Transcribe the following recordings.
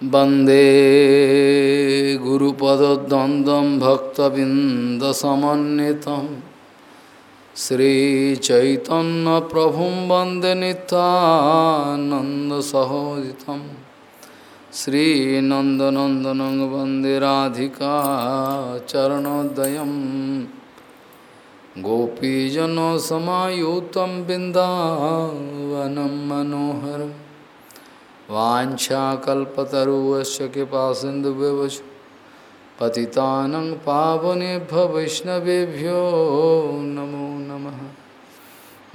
वंदे गुरुपदद्वन्द्वं भक्तबिन्दसमन्वितं श्रीचैतन्यप्रभुं वंदे नितानन्दसहोदितं श्रीनन्दनन्दनं वंदे राधिका चरणोदयं गोपीजनसमायुतं बिन्दावनं मनोहरम् वाछाकल्पतरुश्च कृपा सिंधु पति पावनेभ्य वैष्णवेभ्यो नमो नमः।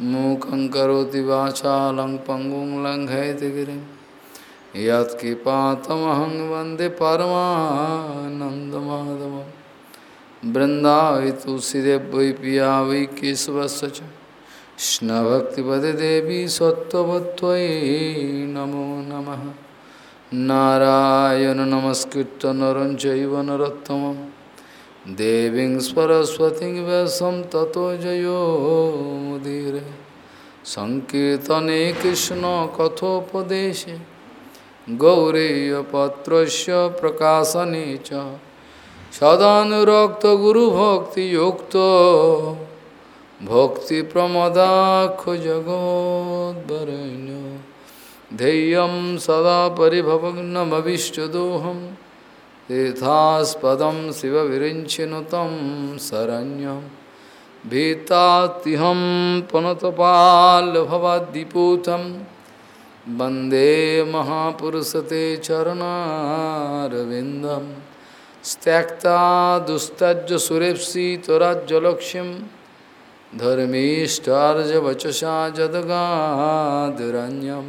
मूक करोति वाचालं पंगुं लङ्घयति गिरिं। यत्कृपातमहं वंदे तुलसीदेव वै पिया वै कृष्णभक्तिपदे देवी सत्वत्वयि नमो नमः। नारायण नमस्कृत नर चैव देवीं सरस्वतीं व्यासं ततो जयो मुदीरे। सङ्कीर्तने कृष्णकथोपदेशे गौरेयपत्रस्य प्रकाशने च। सदानुरक्तगुरुभक्तियुक्तो। भक्तिप्रमदाखो जगोद्वरेण्य ध्येयं सदा परिभवग्नमविष्टदोहं तीर्थास्पदं शिवविरिञ्चिनु तं शरण्यं। भीतातिहं पुनतपाल्भवद्दिपूतं वंदे महापुरुषते चरणारविन्दं। त्यक्ता दुस्तज्ज सुरेप्सि त्वराज्जलक्ष्यम् धर्मीष्टार्जवचसा जदगादुरन्यं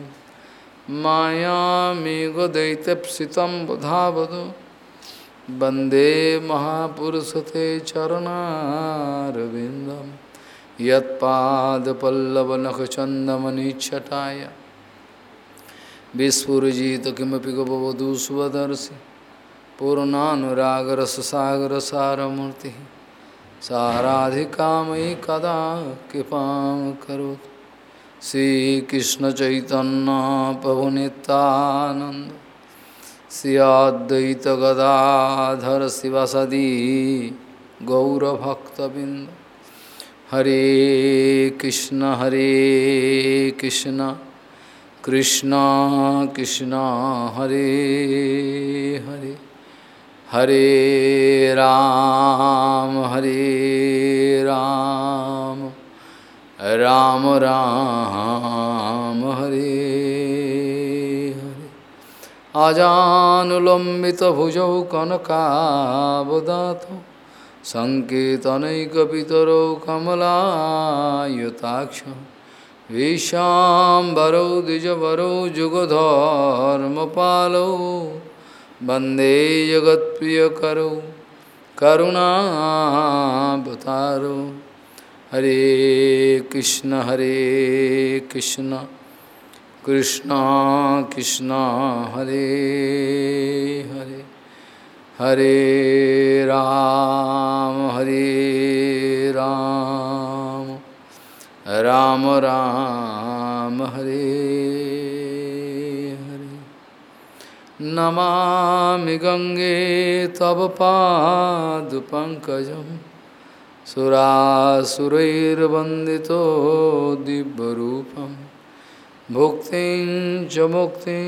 मायामेघदैत्यप्सितं बुधावधु वंदे महापुरुषते चरणारविन्दं यत्पादपल्लवनखचन्दमनिच्छटाय। विस्फुरजित किमपि गपवधू स्वदर्शि पूर्णानुरागरससागरसारमूर्तिः। साराधिका मयि कदा कृपा करोतु श्रीकृष्ण चैतन्य प्रभु नित्यानंद श्रियाद्वैत गदाधर शिवसदी गौरभक्तबिंद हरे कृष्ण हरे कृष्ण कृष्ण कृष्ण, हरे हरे। हरे राम हरे राम। राम राम, हरे हरे। आजानुलम्बितभुजौ कनकावदातौ, सङ्केतनैकपितरौ कमलायुताक्ष विशाम्बरौ द्विजवरौ, जुगधर्मपालौ वंदे जगत प्रिय करो करुणावतारो। हरे कृष्ण हरे कृष्ण कृष्ण कृष्ण, हरे हरे। हरे राम हरे राम। राम राम, हरे नमामि गंगे तव पादपङ्कजं सुरासुरैर्वन्दितो दिव्यरूपं भुक्तिं च मुक्तिं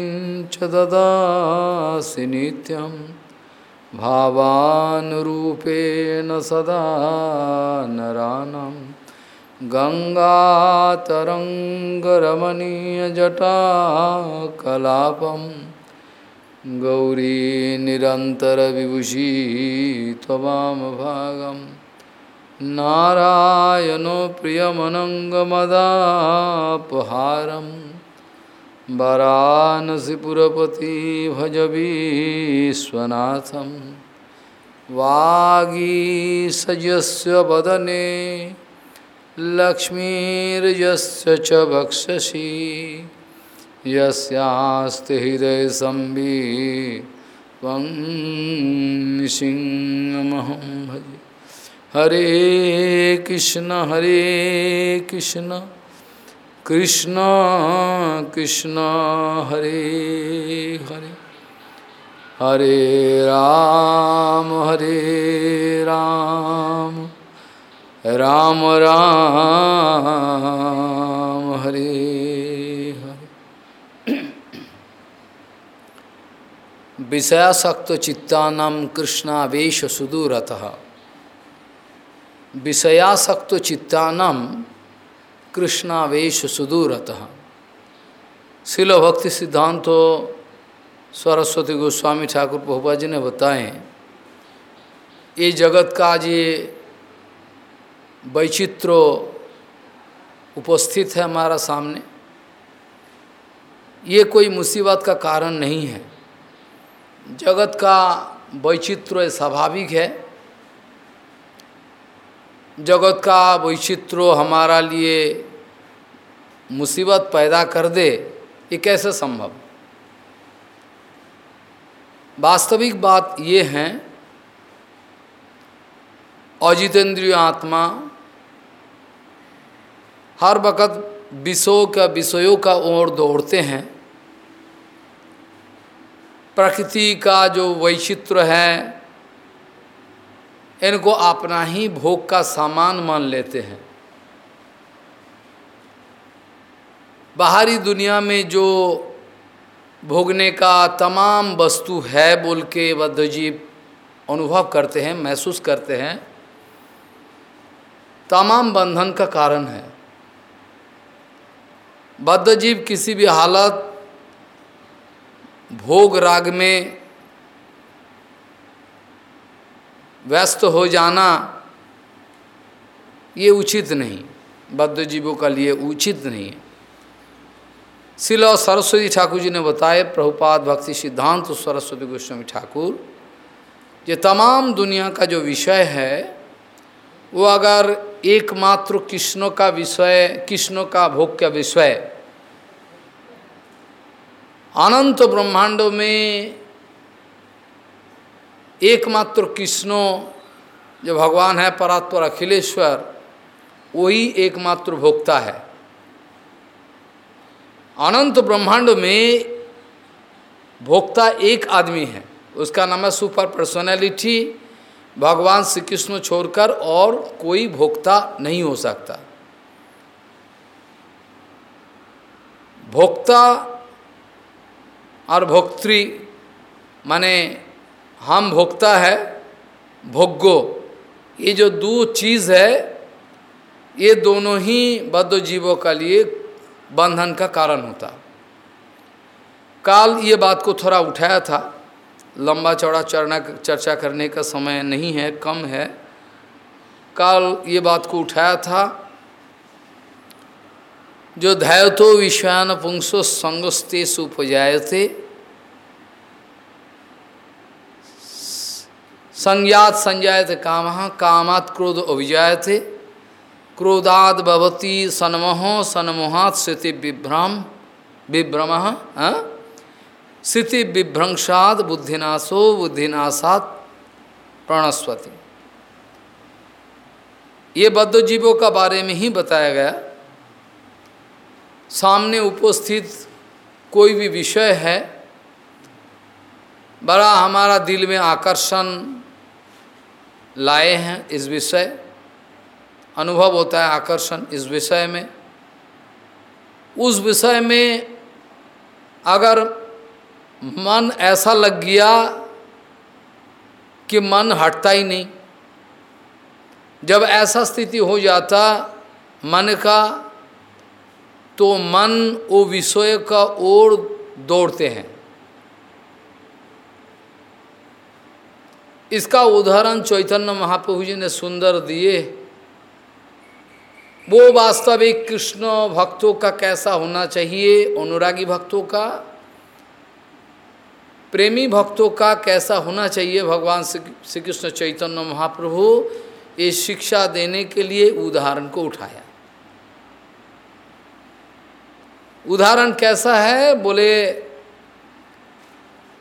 च ददासि नित्यं भावानुरूपेण सदा नरानं गङ्गातरङ्गरमणीयजटाकलापम्। गौरी निरन्तरविभूषी त्ववामभागं नारायणो प्रियमनङ्गमदापहारं वरानसिपुरपति भज विश्वनाथं वागीसजस्य वदने। लक्ष्मीर्यस्य च वक्षसि। यस्यास्ति हृदय संबी सिंहमहं भजे हरे कृष्ण हरे कृष्ण कृष्ण कृष्ण हरे हरे हरे राम हरे राम राम राम, Hare Hare. विषयासक्त चित्तानम कृष्णावेश सुदूरतः। विषयासक्त चित्तानम कृष्णावेश सुदूरतः। शिल भक्ति सिद्धांत सरस्वती गोस्वामी ठाकुर प्रभुपा जी ने बताए, ये जगत का ये वैचित्र उपस्थित है हमारा सामने। ये कोई मुसीबत का कारण नहीं है। जगत का वैचित्र स्वाभाविक है। जगत का वैचित्र हमारा लिए मुसीबत पैदा कर दे, ये कैसे संभव? वास्तविक बात ये है, अजितेंद्रिय आत्मा हर वक़्त विषयों का विषयों का ओर दौड़ते हैं। प्रकृति का जो वैचित्र है, इनको अपना ही भोग का सामान मान लेते हैं। बाहरी दुनिया में जो भोगने का तमाम वस्तु है बोल के बद्धजीव अनुभव करते हैं, महसूस करते हैं, तमाम बंधन का कारण है। बद्धजीव किसी भी हालत भोग राग में व्यस्त हो जाना ये उचित नहीं। बद्ध जीवों का लिए उचित नहीं है। शिल सरस्वती ठाकुर जी ने बताए प्रभुपाद भक्ति सिद्धांत सरस्वती गोस्वामी ठाकुर, ये तमाम दुनिया का जो विषय है, वो अगर एकमात्र कृष्णों का विषय, कृष्णों का भोग का विषय अनंत ब्रह्मांडों में एकमात्र कृष्णो जो भगवान है, परात्पर अखिलेश्वर, वही एकमात्र भोक्ता है। अनंत ब्रह्मांड में भोक्ता एक आदमी है। उसका नाम है सुपर पर्सनैलिटी। भगवान श्री कृष्ण छोड़कर और कोई भोक्ता नहीं हो सकता। भोक्ता और भोक्त्री माने हम भोक्ता है, भोग्गो। ये जो दो चीज़ है, ये दोनों ही बद्ध जीवों का लिए बंधन का कारण होता। काल ये बात को थोड़ा उठाया था। लंबा चौड़ा चरना, चर्चा करने का समय नहीं है, कम है। काल ये बात को उठाया था जो धैतो विश्वान पुंसो संगस्ते सुपजायते। संज्ञात संजायते काम, कामात क्रोध अभिजायते। क्रोधाद भवती सन्मोह, सन्मोहात स्थिति विभ्रम विभ्रम स्थिति विभ्रंशाद बुद्धिनाशो, बुद्धिनाशात प्रणस्वती ये बद्ध जीवों का बारे में ही बताया गया। सामने उपस्थित कोई भी विषय है, बड़ा हमारा दिल में आकर्षण लाए हैं इस विषय। अनुभव होता है आकर्षण इस विषय में। उस विषय में अगर मन ऐसा लग गया कि मन हटता ही नहीं, जब ऐसा स्थिति हो जाता मन का तो मन वो विषय का ओर दौड़ते हैं। इसका उदाहरण चैतन्य महाप्रभु जी ने सुंदर दिए। वो वास्तविक कृष्ण भक्तों का कैसा होना चाहिए, अनुरागी भक्तों का, प्रेमी भक्तों का कैसा होना चाहिए? भगवान श्री कृष्ण चैतन्य महाप्रभु ये शिक्षा देने के लिए उदाहरण को उठाया। उदाहरण कैसा है? बोले,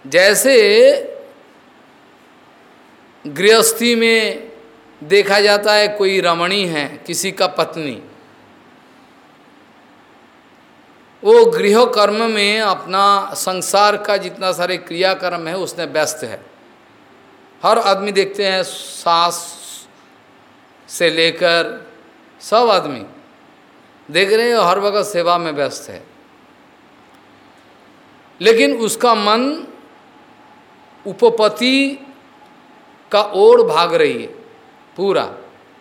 जैसे गृहस्थी में देखा जाता है कोई रमणी है, किसी का पत्नी। वो गृह कर्म में अपना संसार का जितना सारे क्रियाकर्म है, उसने व्यस्त है। हर आदमी देखते हैं, सास से लेकर सब आदमी। देख रहे हैं, हर वक्त सेवा में व्यस्त है। लेकिन उसका मन उपपति का ओर भाग रही है, पूरा।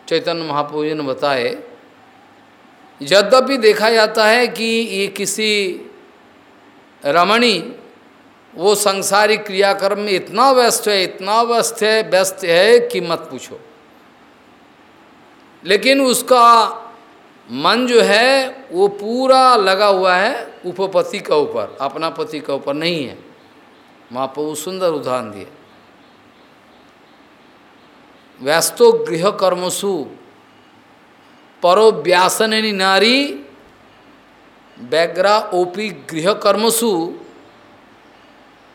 चैतन्य महाप्रभु ने बताए यद्यपि देखा जाता है कि ये किसी रमणी, वो संसारिक क्रियाक्रम में इतना व्यस्त है, इतना व्यस्त है व्यस्त है कि मत पूछो। लेकिन उसका मन जो है, वो पूरा लगा हुआ है उपपति का ऊपर। अपना पति का ऊपर नहीं है। महाप्रभु सुंदर उदाहरण दिए। व्यस्तो गृह कर्मसु, परो व्यासनी नारी, बैग्रा ओपी गृह कर्मसु,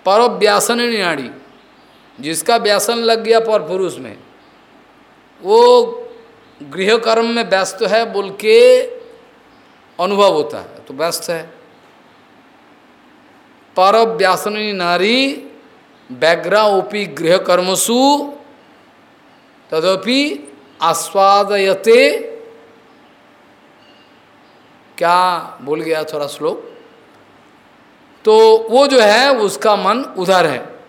पर व्यासन नारी, जिसका व्यासन लग गया पर पुरुष में, वो गृह कर्म में व्यस्त है बोल के अनुभव होता है तो व्यस्त है। पर व्यासनी नारी बैग्रा ओपी गृह कर्मसु तदपि आस्वादयते। क्या बोल गया थोड़ा श्लोक? तो वो जो है, उसका मन उधर है।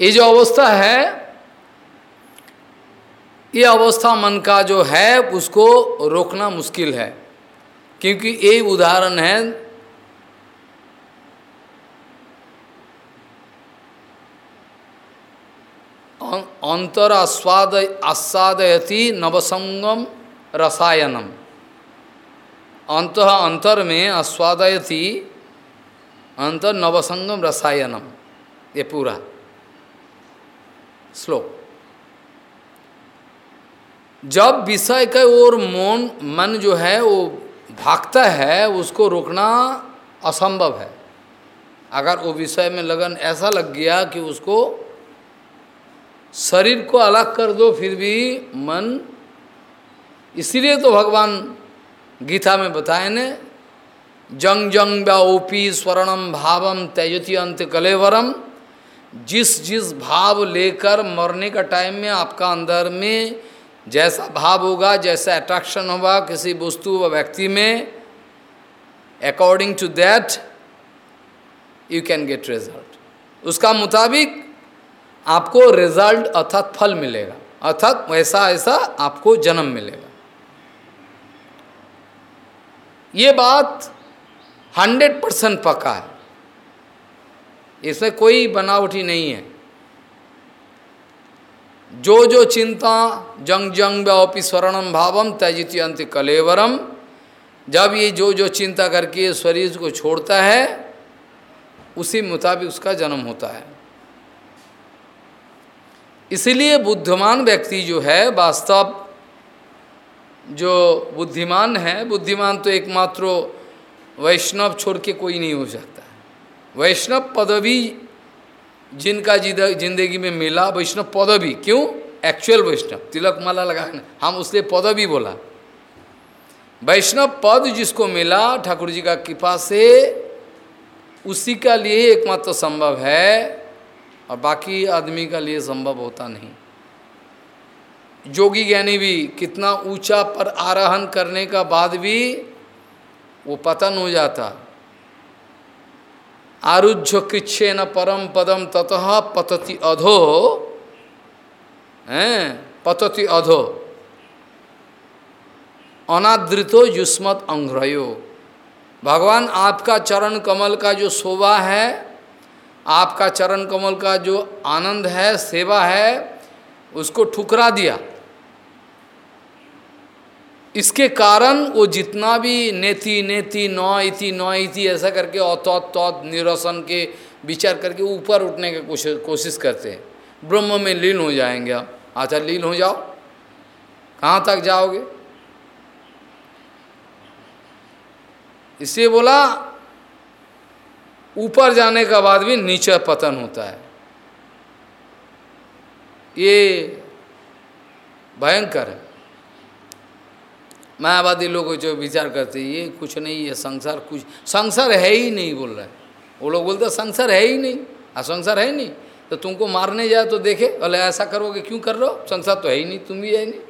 ये जो अवस्था है ये अवस्था मन का जो है, उसको रोकना मुश्किल है। क्योंकि ये उदाहरण है अंतर आस्वाद आस्वादयति नवसंगम रसायनम। अंत, अंतर में आस्वादयति अंतर नवसंगम रसायनम। ये पूरा श्लोक। जब विषय का और मन मन जो है, वो भागता है, उसको रोकना असंभव है। अगर वो विषय में लगन ऐसा लग गया कि उसको शरीर को अलग कर दो, फिर भी मन, इसीलिए तो भगवान गीता में बताए ने, जंग जंग व्यापी स्वर्णम भावम तेजती अंत कलेवरम। जिस जिस भाव लेकर मरने का टाइम में आपका अंदर में जैसा भाव होगा, जैसा अट्रैक्शन होगा किसी वस्तु व व्यक्ति में according to that you can get result उसका मुताबिक आपको रिज़ल्ट अर्थात फल मिलेगा। अर्थात वैसा ऐसा आपको जन्म मिलेगा। ये बात हंड्रेड परसेंट पक्का है। इसमें कोई बनावटी नहीं है। जो जो चिंता, जंग जंग व्यापी स्वर्णम भावम, त्यजित अंत कलेवरम। जब ये जो जो चिंता करके शरीर को छोड़ता है, उसी मुताबिक उसका जन्म होता है। इसलिए बुद्धिमान व्यक्ति जो है, वास्तव जो बुद्धिमान है, बुद्धिमान तो एकमात्र वैष्णव छोड़ के कोई नहीं हो सकता। वैष्णव पदवी जिनका ज़िंदगी में मिला वैष्णव पदवी, क्यों? एक्चुअल वैष्णव। तिलक माला लगा हम उससे पदवी बोला। वैष्णव पद जिसको मिला, ठाकुर जी का कृपा से, उसी का लिए एकमात्र संभव है, और बाकी आदमी का लिए संभव होता नहीं। जोगी ज्ञानी भी कितना ऊँचा पर आरोहण करने का बाद भी वो पतन हो जाता। आरुज्य कृच्छे न परम पदम ततः पतति अधो। हैं? पतति अधो। अनादृतो युष्मत अंग्रयो भगवान आपका चरण कमल का जो शोभा है, आपका चरण कमल का जो आनंद है, सेवा है, उसको ठुकरा दिया। इसके कारण वो जितना भी नेति नेति नौ इति नौ इति ऐसा करके औतौत, तौत, निरसन के विचार करके ऊपर उठने की कोशिश कोशिश करते हैं। ब्रह्म में लीन हो जाएँगे आप। अच्छा लीन हो जाओ। कहाँ तक जाओगे? इसलिए बोला, ऊपर जाने का बाद भी नीचे पतन होता है। ये भयंकर है। मायावादी लोग जो विचार करते ये कुछ नहीं है, संसार कुछ, संसार है ही नहीं बोल रहे वो लोग बोलते संसार है ही नहीं, आ संसार है नहीं। तो तुमको मारने जाए तो देखे बोले ऐसा करोगे क्यों कर रहे हो, संसार तो है ही नहीं, तुम भी है नहीं।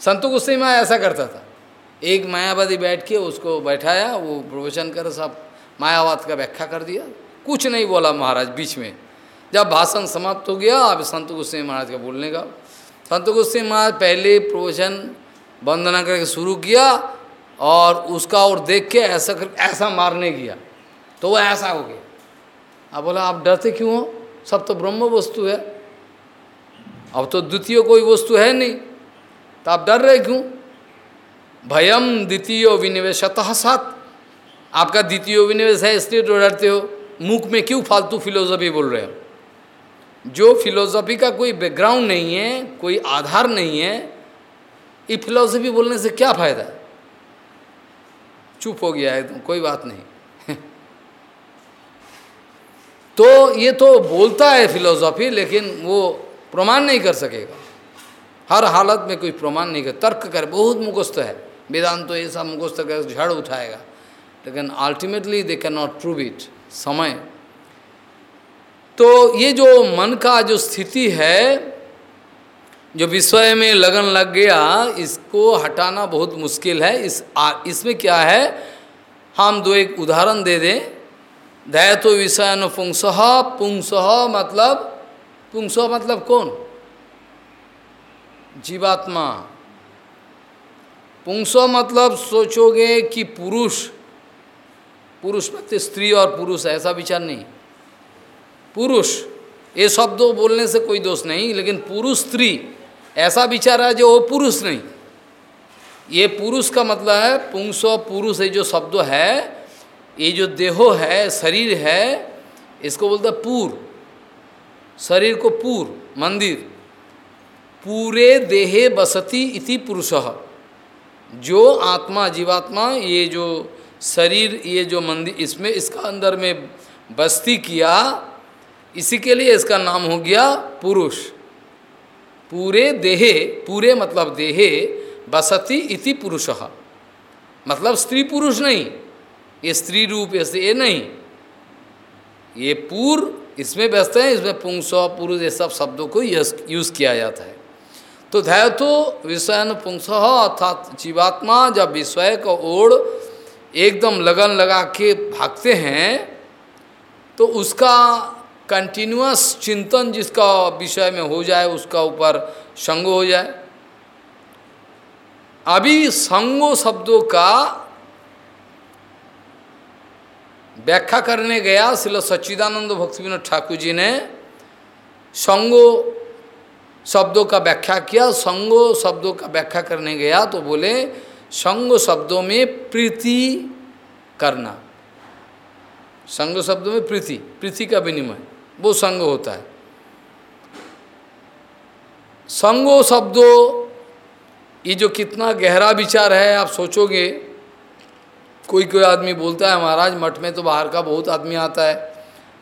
संतु गुस्से में ऐसा करता था। एक मायावादी बैठ के उसको बैठाया, वो प्रवचन कर सब मायावाद का व्याख्या कर दिया। कुछ नहीं बोला महाराज बीच में। जब भाषण समाप्त हो गया, अब संत गुस्से महाराज का बोलने का। संत गुस्से महाराज पहले प्रवचन वंदना करके शुरू किया और उसका और देख के ऐसा कर, ऐसा मारने गया। तो वो ऐसा हो गया। अब बोला, आप डरते क्यों हो? सब तो ब्रह्म वस्तु है। अब तो द्वितीय कोई वस्तु है नहीं। तो आप डर रहे क्यों? भयम द्वितीय विनिवेशतः सात। आपका द्वितीय विनिवेश है, इसलिए तो डरते हो। मुख में क्यों फालतू फिलोसफी बोल रहे हो? जो फिलोसफी का कोई बैकग्राउंड नहीं है, कोई आधार नहीं है ये फिलोसफी बोलने से क्या फ़ायदा? चुप हो गया एकदम, कोई बात नहीं। तो ये तो बोलता है फिलोसॉफी लेकिन वो प्रमाण नहीं कर सकेगा। हर हालत में कोई प्रमाण नहीं कर, तर्क कर, बहुत मुखस्त है। वेदांत तो ऐसा मुखस्त कर, झड़ उठाएगा। लेकिन ultimately they can not prove it समय। तो ये जो मन का जो स्थिति है जो विषय में लगन लग गया इसको हटाना बहुत मुश्किल है। इस आ, इसमें क्या है? हम दो एक उदाहरण दे दें। दैतो विषय न पुंस मतलब पुंस मतलब कौन? जीवात्मा। पुंस मतलब सोचोगे कि पुरुष। पुरुष मतलब स्त्री और पुरुष ऐसा विचार नहीं। पुरुष ये शब्दों बोलने से कोई दोष नहीं लेकिन पुरुष स्त्री। ऐसा विचार है जो वो पुरुष नहीं। ये पुरुष का मतलब है, पुंसो पुरुष, ये जो शब्द है, ये जो देहो है, शरीर है, इसको बोलते पूर। शरीर को पूर, मंदिर। पूरे देहे बसती इति पुरुष। जो आत्मा, जीवात्मा, ये जो शरीर, ये जो मंदिर, इसमें, इसका अंदर में बस्ती किया, इसी के लिए इसका नाम हो गया पुरुष। पूरे देहे, पूरे मतलब देहे बसती इति पुरुष। मतलब स्त्री पुरुष नहीं, ये स्त्री रूप ऐसे ये नहीं। ये पूर्व इसमें व्यस्त है, इसमें पुंस, पुरुष ये सब शब्दों को यूज़ किया जाता है। तो धैतो विषयन पुंस अर्थात जीवात्मा जब विषय का ओर एकदम लगन लगा के भागते हैं तो उसका कंटिन्यूस चिंतन जिसका विषय में हो जाए, उसका ऊपर संग हो जाए। अभी संगो शब्दों का व्याख्या करने गया श्रील सच्चिदानंद भक्ति विनोद ठाकुर जी ने। संगो शब्दों का व्याख्या किया, संगो शब्दों का व्याख्या करने गया तो बोले, संग शब्दों में प्रीति करना। संग शब्दों में प्रीति प्रीति का विनिमय। वो संग होता है। संगो शब्दों, ये जो कितना गहरा विचार है, आप सोचोगे कोई कोई आदमी बोलता है, महाराज, मठ में तो बाहर का बहुत आदमी आता है।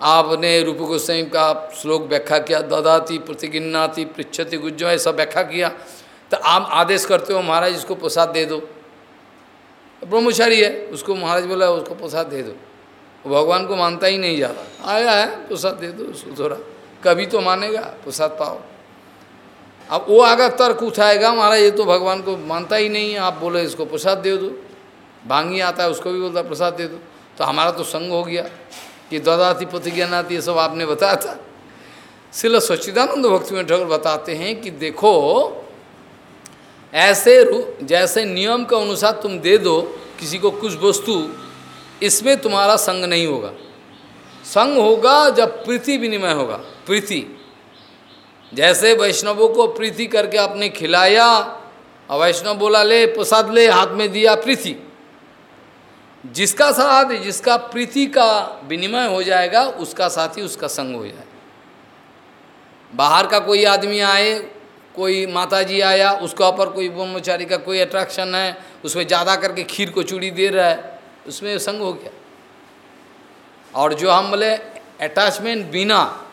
आपने रूप गोस्वाई का श्लोक व्याख्या किया, ददाती, प्रतिगिन्नाती पृछति गुज्जो ऐसा व्याख्या किया। तो आप आदेश करते हो, महाराज, इसको प्रसाद दे दो। ब्रह्मचारी है, उसको महाराज बोला, उसको प्रसाद दे दो। भगवान को मानता ही नहीं जा रहा। आया है, प्रसाद दे दो, उसको थोड़ा कभी तो मानेगा, प्रसाद पाओ। अब वो आगे तर्क उठाएगा महाराज ये तो भगवान को मानता ही नहीं है, आप बोले इसको प्रसाद दे दो। भांगी आता है, उसको भी बोलता प्रसाद दे दो। तो हमारा तो संग हो गया कि ददाती प्रतिज्ञानाती ये सब आपने बताया था। शिल सच्चिदानंद भक्ति में ठाकुर बताते हैं कि देखो, ऐसे जैसे नियम के अनुसार तुम दे दो, किसी को कुछ वस्तु इसमें तुम्हारा संग नहीं होगा। संग होगा जब प्रीति विनिमय होगा। प्रीति। जैसे वैष्णवों को प्रीति करके आपने खिलाया और वैष्णव बोला, ले, प्रसाद ले, हाथ में दिया प्रीति। जिसका साथ, जिसका प्रीति का विनिमय हो जाएगा, उसका साथ ही उसका संग हो जाए बाहर का कोई आदमी आए, कोई माता जी आया, उसका ऊपर कोई ब्रह्मचारी का कोई अट्रैक्शन है, उसमें ज़्यादा करके खीर को चूड़ी दे रहा है उसमें संग हो गया। और जो हम बोले अटैचमेंट बिना,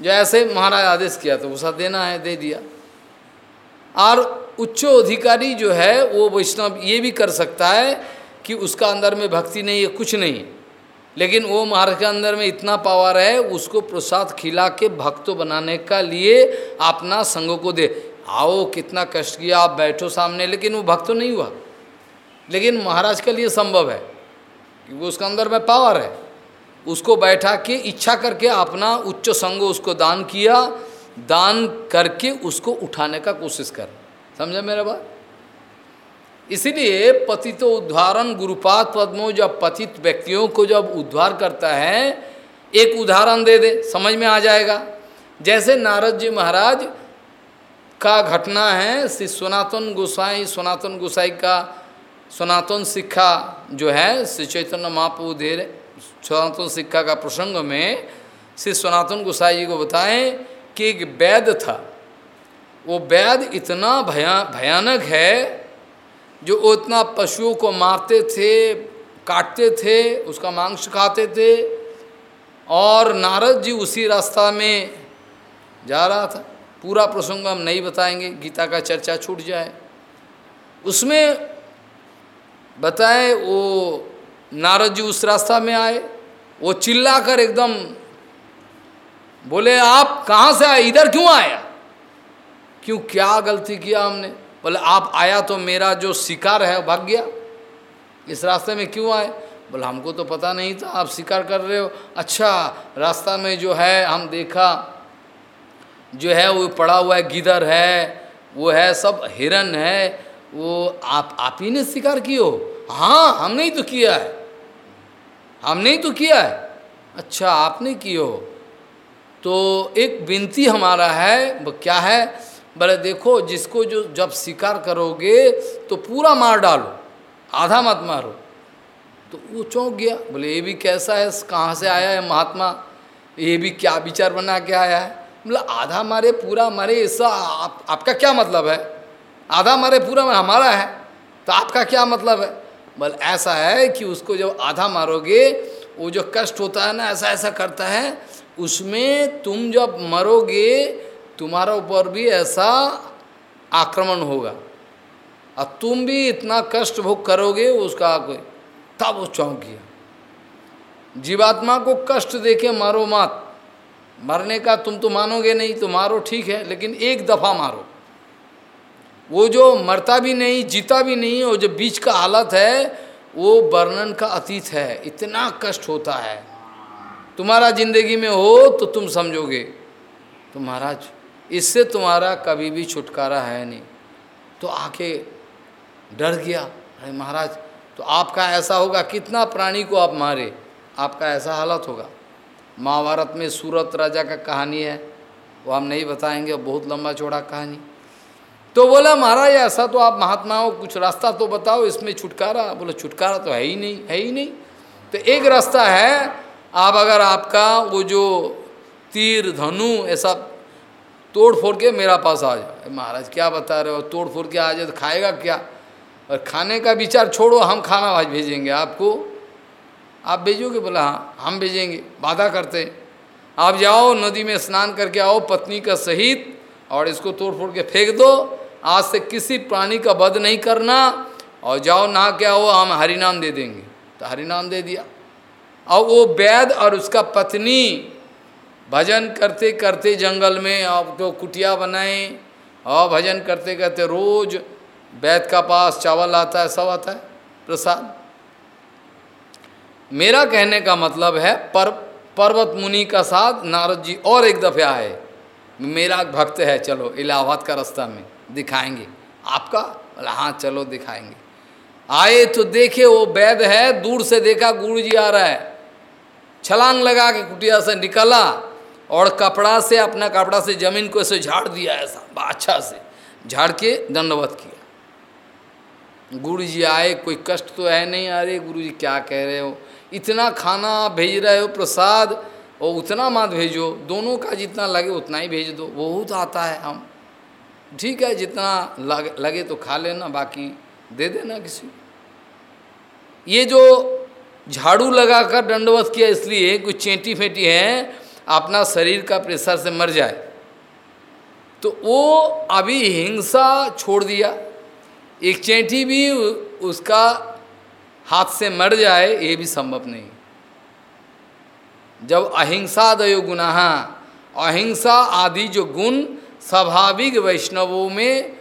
जो ऐसे महाराज आदेश किया तो उसका देना है, दे दिया। और उच्च अधिकारी जो है, वो वैष्णव ये भी कर सकता है कि उसका अंदर में भक्ति नहीं है, कुछ नहीं लेकिन वो महाराज के अंदर में इतना पावर है, उसको प्रसाद खिला के भक्त बनाने का लिए अपना संग को दे। आओ, कितना कष्ट किया, आप बैठो सामने। लेकिन वो भक्त नहीं हुआ। लेकिन महाराज के लिए संभव है, क्योंकि उसके अंदर में पावर है। उसको बैठा के इच्छा करके अपना उच्च संग उसको दान किया, दान करके उसको उठाने का कोशिश कर। समझा मेरा बात? इसीलिए पतित उद्धारण गुरुपात पद्मो जब पतित व्यक्तियों को जब उद्धार करता है, एक उदाहरण दे दे, समझ में आ जाएगा। जैसे नारद जी महाराज का घटना है, श्री सनातन गोसाई सनातन गोसाई का सनातन शिक्षा जो है, श्री चैतन्य महाप्रभु दे सनातन शिक्षा का प्रसंग में श्री सनातन गोसाई जी को बताएँ कि एक वैद था। वो वैद इतना भया, भयानक है जो उतना पशुओं को मारते थे, काटते थे, उसका मांस खाते थे और नारद जी उसी रास्ता में जा रहा था। पूरा प्रसंग हम नहीं बताएँगे, गीता का चर्चा छूट जाए। उसमें बताए, वो नारद जी उस रास्ता में आए, वो चिल्ला कर एकदम बोले, आप कहाँ से आए? इधर क्यों आया क्यों, क्या गलती किया हमने? बोले, आप आया तो मेरा जो शिकार है भाग गया। इस रास्ते में क्यों आए? बोले, हमको तो पता नहीं था, आप शिकार कर रहे हो। अच्छा रास्ता में जो है, हम देखा, जो है, वो पड़ा हुआ है, गिदर है, वो है, सब हिरन है वो आप आप ही ने शिकार किए हाँ? हमने ही तो किया है। हमने ही तो किया है। अच्छा आपने हो। तो एक विनती हमारा है वो क्या है? बोले देखो जिसको जो जब शिकार करोगे तो पूरा मार डालो। आधा मत मारो। तो वो चौंक गया। बोले ये भी कैसा है? कहाँ से आया है महात्मा? ये भी क्या विचार बना के आया है? बोले आधा मारे पूरा मारे ऐसा आप, आपका क्या मतलब है? आधा मारे पूरा मारे हमारा है। तो आपका क्या मतलब है? बल, ऐसा है कि उसको जब आधा मारोगे, वो जो कष्ट होता है ना, ऐसा ऐसा करता है, उसमें तुम जब मरोगे, तुम्हारा ऊपर भी ऐसा आक्रमण होगा। और तुम भी इतना कष्ट भोग करोगे, उसका कोई, तब वो चौंक गया। जीवात्मा को कष्ट देके मारो मत। मरने का तुम तो मानोगे नहीं तो मारो, ठीक है, लेकिन एक दफ़ा मारो। वो जो मरता भी नहीं, जीता भी नहीं, और जो बीच का हालत है, वो वर्णन का अतीत है। इतना कष्ट होता है। तुम्हारा ज़िंदगी में हो तो तुम समझोगे। तो महाराज, इससे तुम्हारा कभी भी छुटकारा है नहीं। तो आके डर गया। अरे महाराज तो आपका ऐसा होगा, कितना प्राणी को आप मारे? आपका ऐसा हालत होगा। महाभारत में सूरत राजा का कहानी है। वो हम नहीं बताएँगे, बहुत लंबा चौड़ा कहानी। तो बोला, महाराज, ऐसा तो आप महात्माओं कुछ रास्ता तो बताओ, इसमें छुटकारा। बोला, छुटकारा तो है ही नहीं, है ही नहीं। तो एक रास्ता है, आप अगर आपका वो जो तीर, धनु, ऐसा तोड़ फोड़ के मेरा पास आ जाओ। महाराज, क्या बता रहे हो? तोड़ फोड़ के आ जाए तो खाएगा क्या? और खाने का विचार छोड़ो, हम खाना भाज भेजेंगे आपको। आप भेजोगे? बोला हाँ हम भेजेंगे, वादा करते आप जाओ, नदी में स्नान करके आओ, पत्नी का सहित और इसको तोड़ फोड़ के फेंक दो। आज से किसी प्राणी का वध नहीं करना। और जाओ ना क्या हो, हम हरिनाम दे देंगे। तो हरिनाम दे दिया। और वो वैद और उसका पत्नी भजन करते करते जंगल में आप तो कुटिया बनाए। और भजन करते करते रोज वैद का पास चावल आता है, सब आता है। प्रसाद। मेरा कहने का मतलब है, पर, पर्वत मुनि का साथ नारद जी और एक दफे आए। मेरा भक्त है, चलो, इलाहाबाद का रास्ता में, दिखाएँगे। आपका? बोला हाँ चलो, दिखाएँगे। आए तो देखे, वो वैद है, दूर से देखा गुरु जी आ रहा है। छलांग लगा के कुटिया से निकला और कपड़ा से, अपना कपड़ा से, ज़मीन को ऐसे झाड़ दिया ऐसा अच्छा से, झाड़ के दंडवत किया। गुरु जी आए, कोई कष्ट तो है नहीं, अरे गुरु जी क्या कह रहे हो? इतना खाना भेज रहे हो, प्रसाद और उतना मत भेजो दोनों का जितना लगे उतना ही भेज दो बहुत आता है हम। ठीक है जितना लगे, लगे तो खा लेना बाकी दे देना किसी ये जो झाड़ू लगाकर दंडवत किया इसलिए कुछ चेंटी फेंटी है अपना शरीर का प्रेशर से मर जाए। तो वो अभी हिंसा छोड़ दिया। एक चेंटी भी उसका हाथ से मर जाए ये भी संभव नहीं जब अहिंसा दयो गुना अहिंसा आदि जो गुण स्वाभाविक वैष्णवों में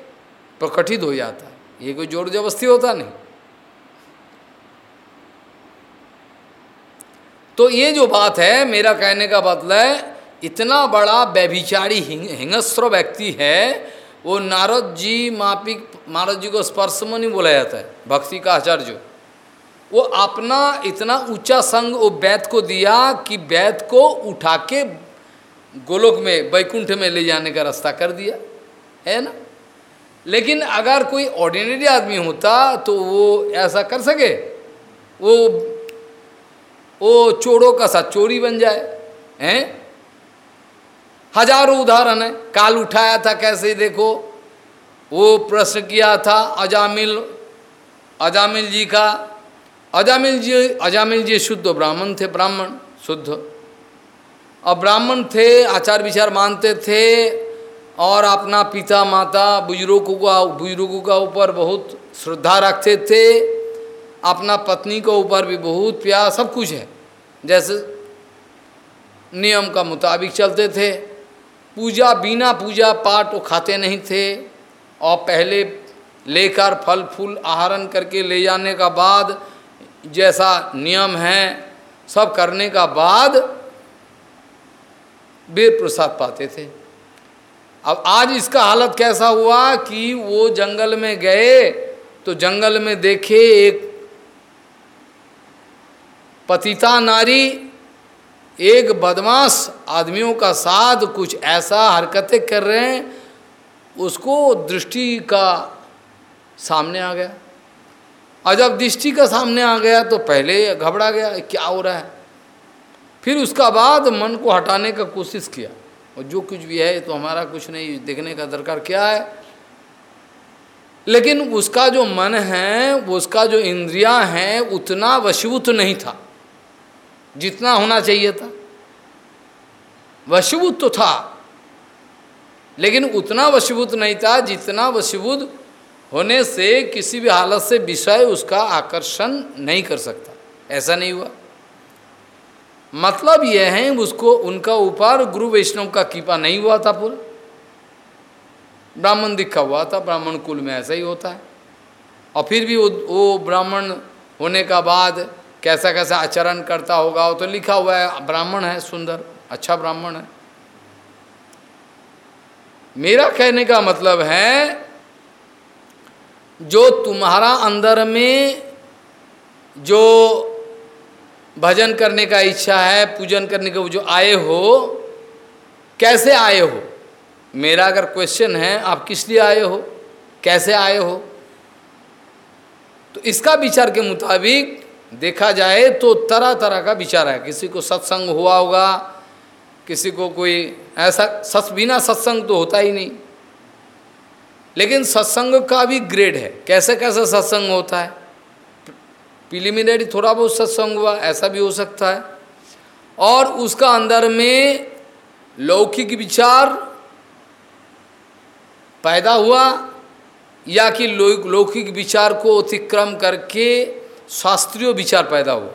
प्रकटित हो जाता है। ये कोई ज़ोर जबरस्ती होता नहीं। तो ये जो बात है, मेरा कहने का मतलब इतना बड़ा व्यभिचारी हिंगस्त्र व्यक्ति है, वो नारद जी मापिक नारद जी को स्पर्श में नहीं बोला जाता है। भक्ति का आचार्य वो अपना इतना ऊँचा संग वो वैद को दिया कि वैद को उठा के गोलोक में वैकुंठ में ले जाने का रास्ता कर दिया। है ना? लेकिन अगर कोई ऑर्डिनरी आदमी होता तो वो ऐसा कर सके, वो वो चोरों का साथ चोरी बन जाए, हैं? हज़ारों उदाहरण है। काल उठाया था कैसे? देखो, वो प्रश्न किया था अजामिल अजामिल जी का अजामिल जी अजामिल जी शुद्ध ब्राह्मण थे, ब्राह्मण, शुद्ध। और ब्राह्मण थे, आचार विचार मानते थे, और अपना पिता, माता, बुज़ुर्गों का बुज़ुर्गों का ऊपर बहुत श्रद्धा रखते थे, अपना पत्नी के ऊपर भी बहुत प्यार, सब कुछ है। जैसे नियम का मुताबिक चलते थे, पूजा, बिना पूजा पाठ वो खाते नहीं थे, और पहले लेकर फल, फूल आहरण करके ले जाने का बाद जैसा नियम है, सब करने का बाद वीर प्रसाद पाते थे। अब आज इसका हालत कैसा हुआ कि वो जंगल में गए तो जंगल में देखे एक पतिता नारी, एक बदमाश आदमियों का साथ कुछ ऐसा हरकतें कर रहे हैं, उसको दृष्टि का सामने आ गया। और जब दृष्टि का सामने आ गया तो पहले घबरा गया क्या हो रहा है? फिर उसका बाद मन को हटाने का कोशिश किया। और जो कुछ भी है तो हमारा कुछ नहीं, देखने का दरकार क्या है? लेकिन उसका जो मन है उसका जो इंद्रियाँ हैं, उतना वशीभूत नहीं था, जितना होना चाहिए था। वशीभूत तो था, लेकिन उतना वशीभूत नहीं था जितना वशीभूत होने से किसी भी हालत से विषय उसका आकर्षण नहीं कर सकता। ऐसा नहीं हुआ। मतलब यह है उसको उनका ऊपर गुरु वैष्णव का कृपा नहीं हुआ था पूरा। ब्राह्मण दिखा हुआ था, ब्राह्मण कुल में ऐसा ही होता है। और फिर भी वो ब्राह्मण होने का बाद कैसा कैसा आचरण करता होगा, वो तो लिखा हुआ है, ब्राह्मण है, सुंदर अच्छा ब्राह्मण है। मेरा कहने का मतलब है जो तुम्हारा अंदर में जो भजन करने का इच्छा है, पूजन करने का जो आए हो, कैसे आए हो? मेरा अगर क्वेश्चन है, आप किस लिए आए हो? कैसे आए हो? तो इसका विचार के मुताबिक देखा जाए तो तरह तरह का विचार है। किसी को सत्संग हुआ होगा, किसी को कोई ऐसा सत्स बिना सत्संग तो होता ही नहीं। लेकिन सत्संग का भी ग्रेड है। कैसे कैसे सत्संग होता है? प्रिलिमिनरी थोड़ा बहुत सत्संग हुआ, ऐसा भी हो सकता है। और उसका अंदर में लौकिक विचार पैदा हुआ, या कि लौकिक विचार को अतिक्रम करके शास्त्रीय विचार पैदा हुआ।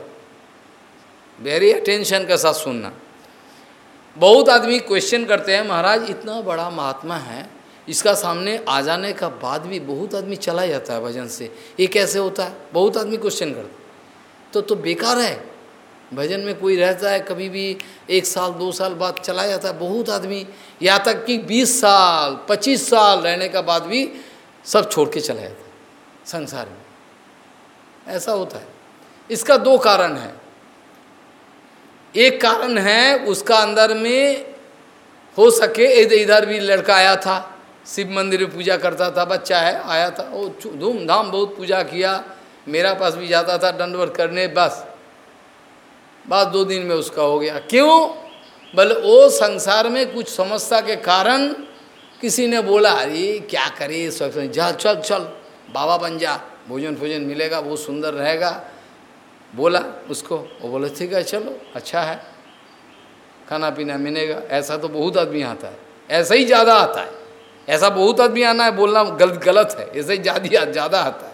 वेरी अटेंशन के साथ सुनना। बहुत आदमी क्वेश्चन करते हैं, महाराज, इतना बड़ा महात्मा है इसका सामने आ जाने का बाद भी बहुत आदमी चला जाता है भजन से। ये कैसे होता है? बहुत आदमी क्वेश्चन करते तो तो बेकार है। भजन में कोई रहता है, कभी भी एक साल, दो साल बाद चला जाता है, बहुत आदमी। यहाँ तक कि बीस साल, पच्चीस साल रहने का बाद भी सब छोड़ के चला जाता है, संसार में। ऐसा होता है। इसका दो कारण है। एक कारण है, उसका अंदर में हो सके इधर भी लड़का आया था शिव मंदिर में पूजा करता था, बच्चा है, आया था वो धूमधाम बहुत पूजा किया, मेरा पास भी जाता था दंडवत करने, बस। बस दो दिन में उसका हो गया। क्यों? बल वो संसार में कुछ समस्या के कारण किसी ने बोला, अरे, क्या करे जा चल चल बाबा बन जा, भोजन भोजन मिलेगा बहुत सुंदर रहेगा। बोला उसको, वो बोले, ठीक है, चलो अच्छा है, खाना पीना मिलेगा। ऐसा तो बहुत आदमी आता है, ऐसा ही ज़्यादा आता है। ऐसा बहुत आदमी आना है, बोलना गलत गलत है। ऐसे ज़्यादा, ज़्यादा आता है।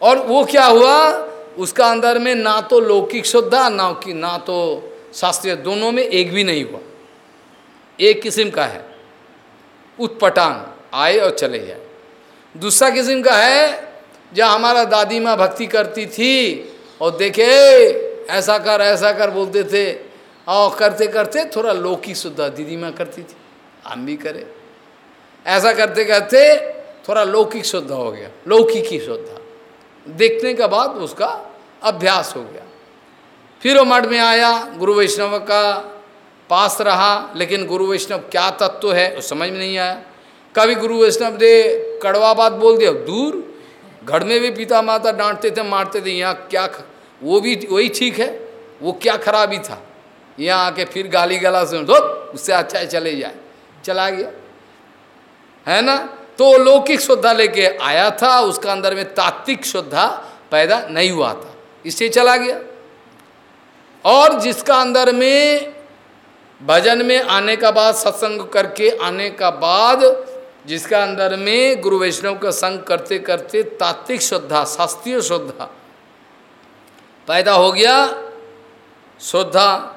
और वो क्या हुआ? उसका अंदर में ना तो लौकिक श्रद्धा, ना कि, ना तो शास्त्रीय, दोनों में एक भी नहीं हुआ। एक किस्म का है, उत्पटांग, आए और चले जाए। दूसरा किस्म का है जहाँ हमारा दादी माँ भक्ति करती थी और देखे, ऐसा कर ऐसा कर बोलते थे। और करते करते थोड़ा लौकिक शुद्धा दीदी माँ करती थी। हम भी करें। ऐसा करते करते थोड़ा लौकिक शुद्धा हो गया, लौकिक ही शुद्धा देखने के बाद उसका अभ्यास हो गया। फिर वो मठ में आया, गुरु वैष्णव का पास रहा, लेकिन गुरु वैष्णव क्या तत्व है, वो समझ में नहीं आया। कभी गुरु वैष्णव ने कड़वा बात बोल दिया, दूर, घर में भी पिता माता डांटते थे, मारते थे, यहाँ क्या वो भी वही ठीक है, वो क्या खराबी था। यहाँ आके फिर गाली गला से दो उससे अच्छा चले जाए। चला गया। है ना? तो लौकिक श्रद्धा लेके आया था, उसका अंदर में तात्विक श्रद्धा पैदा नहीं हुआ था। इससे चला गया। और जिसका अंदर में भजन में आने का बाद, सत्संग करके आने का बाद, जिसका अंदर में गुरु वैष्णव का संग करते करते तात्विक श्रद्धा, शास्त्रीय श्रद्धा पैदा हो गया। श्रद्धा